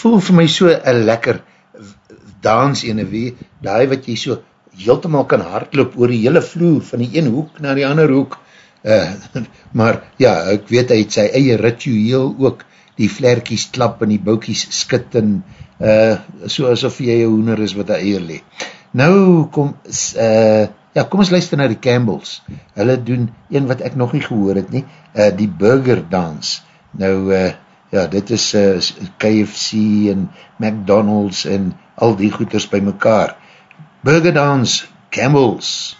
voel vir my so een lekker dans ene wie, die wat jy so heeltemaal kan hardloop oor die hele vloer, van die een hoek na die ander hoek, uh, maar ja, ek weet hy het sy eie ritueel ook, die vlerkies klap en die boukies skit en uh, so asof jy een hoener is wat hy eier le. Nou kom, uh, ja, kom ons luister na die Campbells, hulle doen een wat ek nog nie gehoor het nie, uh, die burger dans, nou, uh, ja, dit is uh, eh, KFC en McDonald's en al die goeders by mekaar. Burger Dance, Campbell's.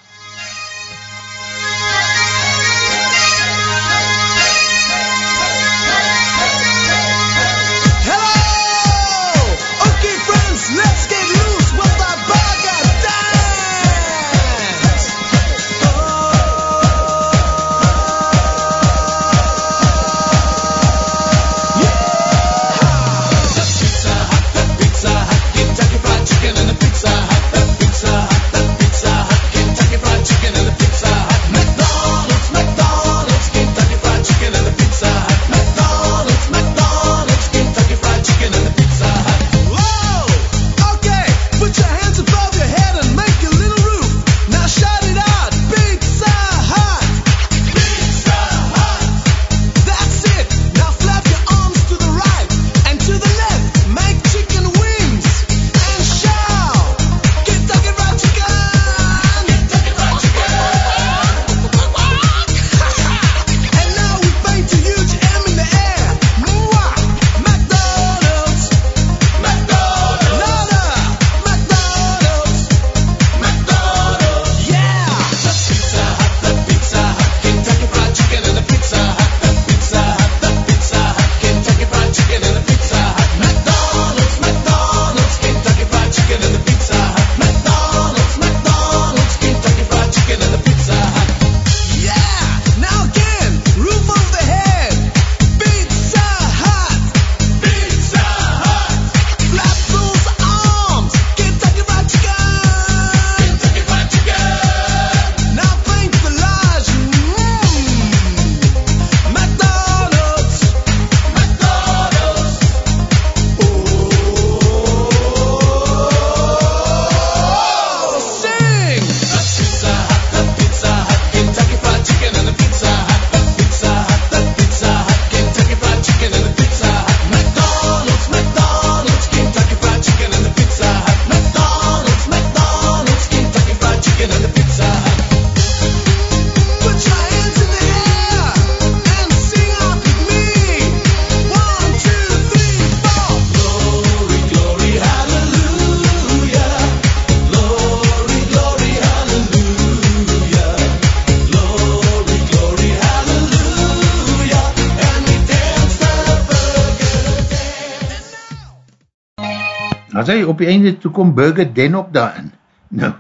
Op die einde toe kom Burger Denop daarin, nou,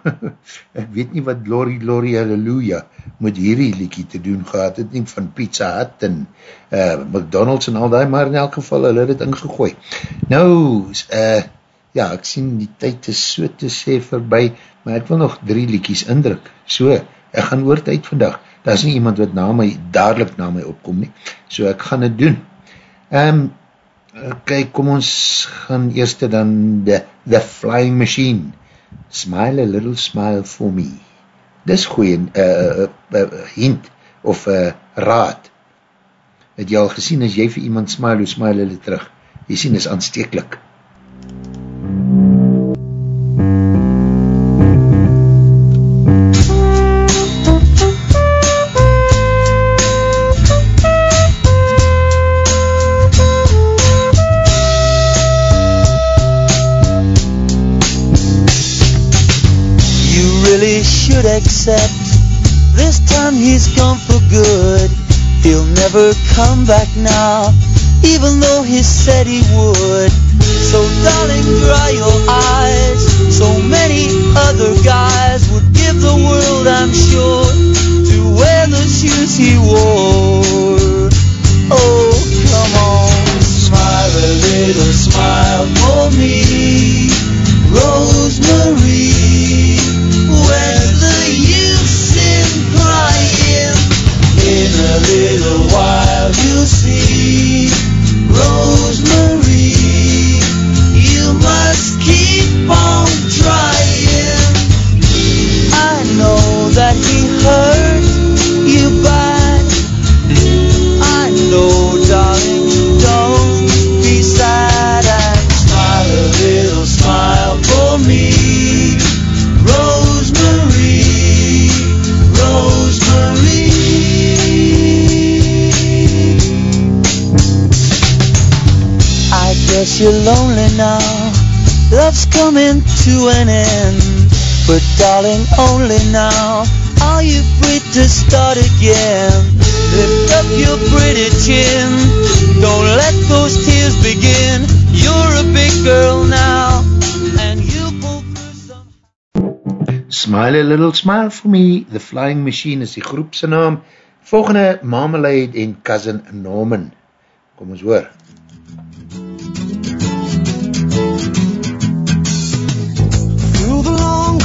ek weet nie wat Glory, Glory, Halleluja met hierdie liekie te doen gehad, het nie van Pizza Hut en uh, McDonald's en al die, maar in elk geval hulle het het ingegooi. Nou, uh, ja, ek sien die tyd is so te sê voorbij, maar ek wil nog drie liekies indruk, so, ek gaan oor tyd vandag, daar is nie iemand wat na my, dadelijk na my opkom nie, so ek gaan het doen. Um, kijk, kom ons gaan eerste dan The, the Flying Machine. Smile a little smile for me. Dis goeie uh, uh, uh, hint of uh, raad. Het jy al gesien, as jy vir iemand smile, hoe smile hulle terug? Jy sien, is aanstekelijk. accept he's gone for good. He'll never come back now Even though he said he would. So darling dry your eyes. So many other guys Would give the world I'm sure To wear the shoes he wore. Oh come on. Smile a little smile for me Rosemary a little while you'll see. Rosemary you're lonely now. Love's coming to an end. But darling, only now are you free to start again. Lift up your pretty chin. Don't let those tears begin. You're a big girl now. And you Smile a little smile for me, The Flying Machine is die groepse naam. Volgende, Marmalade en Cousin Norman. Kom ons hoor. Through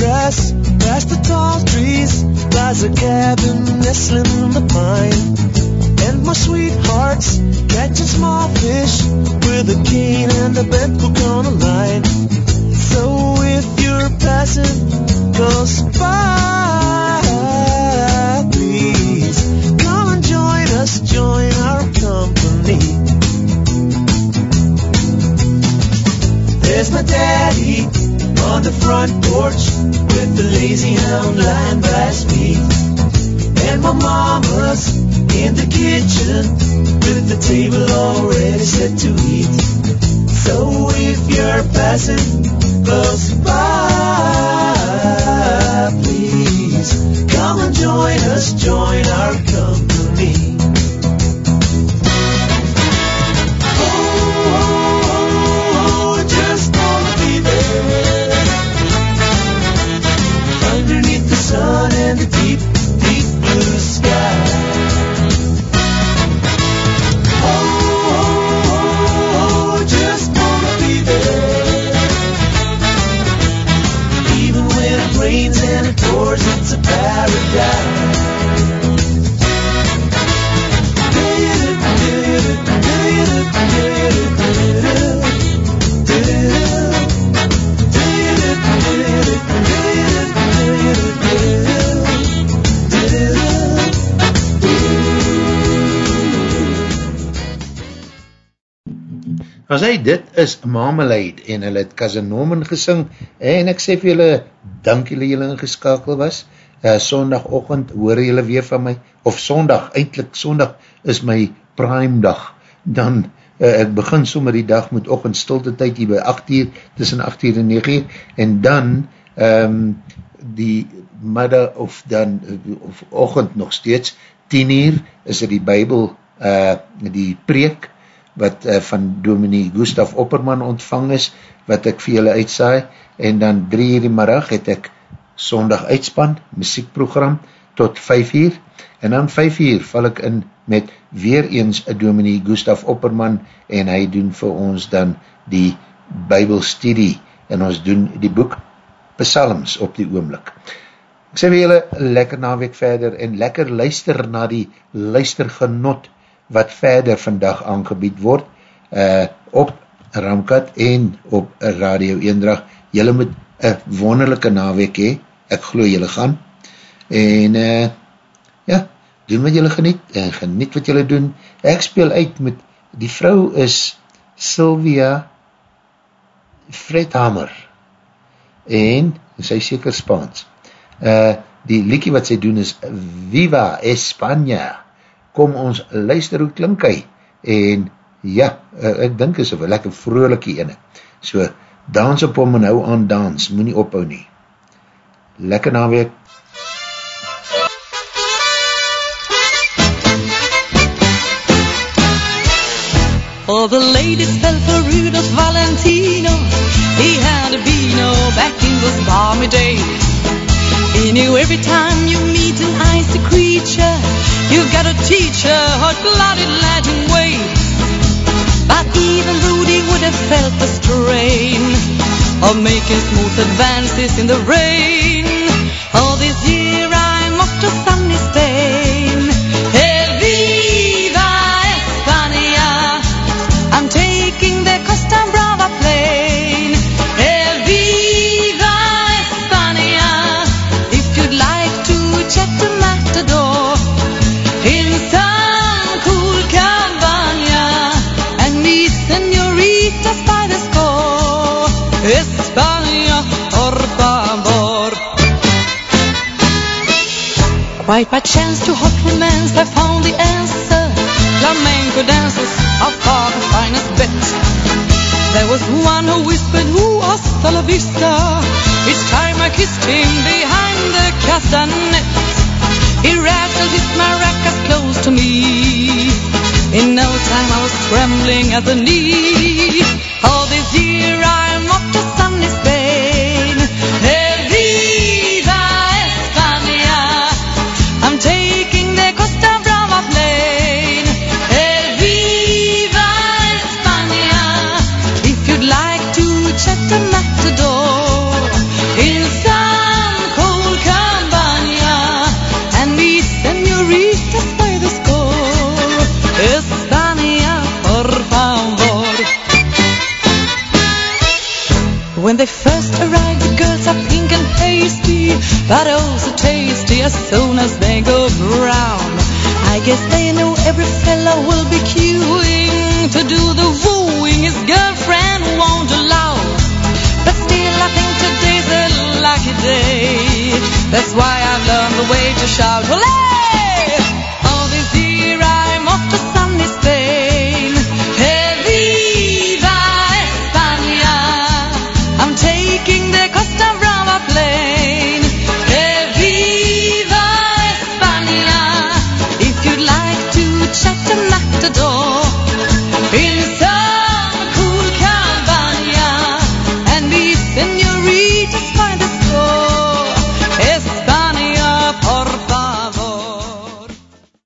grass, past the tall trees, lies a cabin nestling in the pine. And my sweetheart's catching small fish with a cane and a bent hook on a line. So if you're passing close by, please come and join us, join our company. There's my daddy on the front porch with the lazy hound lying by his feet. And my mama's in the kitchen with the table already set to eat. So if you're passing close by, please come and join us, join our company. Sky. As hy, dit is Marmalade en hulle het Cousin Norman gesing en ek sê vir julle, dank julle julle ingeskakel was, uh, sondagochtend hoor julle weer van my, of sondag, eindelijk sondag is my prime dag, dan uh, ek begin sommer die dag met ochend stilte tyd hier by 8 uur, tussen 8 uur en 9 uur, en dan um, die middag of dan, of ochend nog steeds, 10 uur is er die bybel, uh, die preek, wat uh, van dominee Gustaf Opperman ontvang is, wat ek vir julle uitsaai, en dan drie uur die middag het ek sondag uitspan, muziekprogram, tot vijf uur, en dan vijf uur val ek in met weer eens a dominee Gustaf Opperman, en hy doen vir ons dan die bybelstudie, en ons doen die boek Psalms op die oomlik. Ek sê vir julle, lekker naweek verder, en lekker luister na die luistergenot, wat verder vandag aangebied word uh, op Ramkat en op Radio Eendrag. Julle moet een wonderlijke naweek hee, ek glo julle gaan. En uh, ja, doen wat julle geniet en geniet wat julle doen. Ek speel uit met, die vrou is Sylvia Fredhammer en sy seker Spaans. Uh, die liekie wat sy doen is Viva Espanya kom ons luister hoe klink hy, en ja, eh, ek dink is een lekker vrolijke ene, so, dans op hom en hou aan dans, moet nie ophou nie, lekker naweek, All the ladies fell for Rudolph Valentino. He had a Beano back in those balmy days. He knew every time you meet an icy creature, you've got to teach her hot-blooded Latin ways. But even Rudy would have felt the strain of making smooth advances in the rain. All this year I'm off to sunny Spain. Quite by chance to hot romance I found the answer. Flamenco dancers are far the finest bet. There was one who whispered, Ooh, hasta la vista. Each time I kissed him behind the castanet. He rattled his maracas close to me. In no time I was trembling at the knee. All this year I'm When they first arrive, the girls are pink and pasty, but oh so tasty as soon as they go brown. I guess they know every fella will be queuing to do the wooing his girlfriend won't allow. But still, I think today's a lucky day. That's why I've learned the way to shout, Olé! play.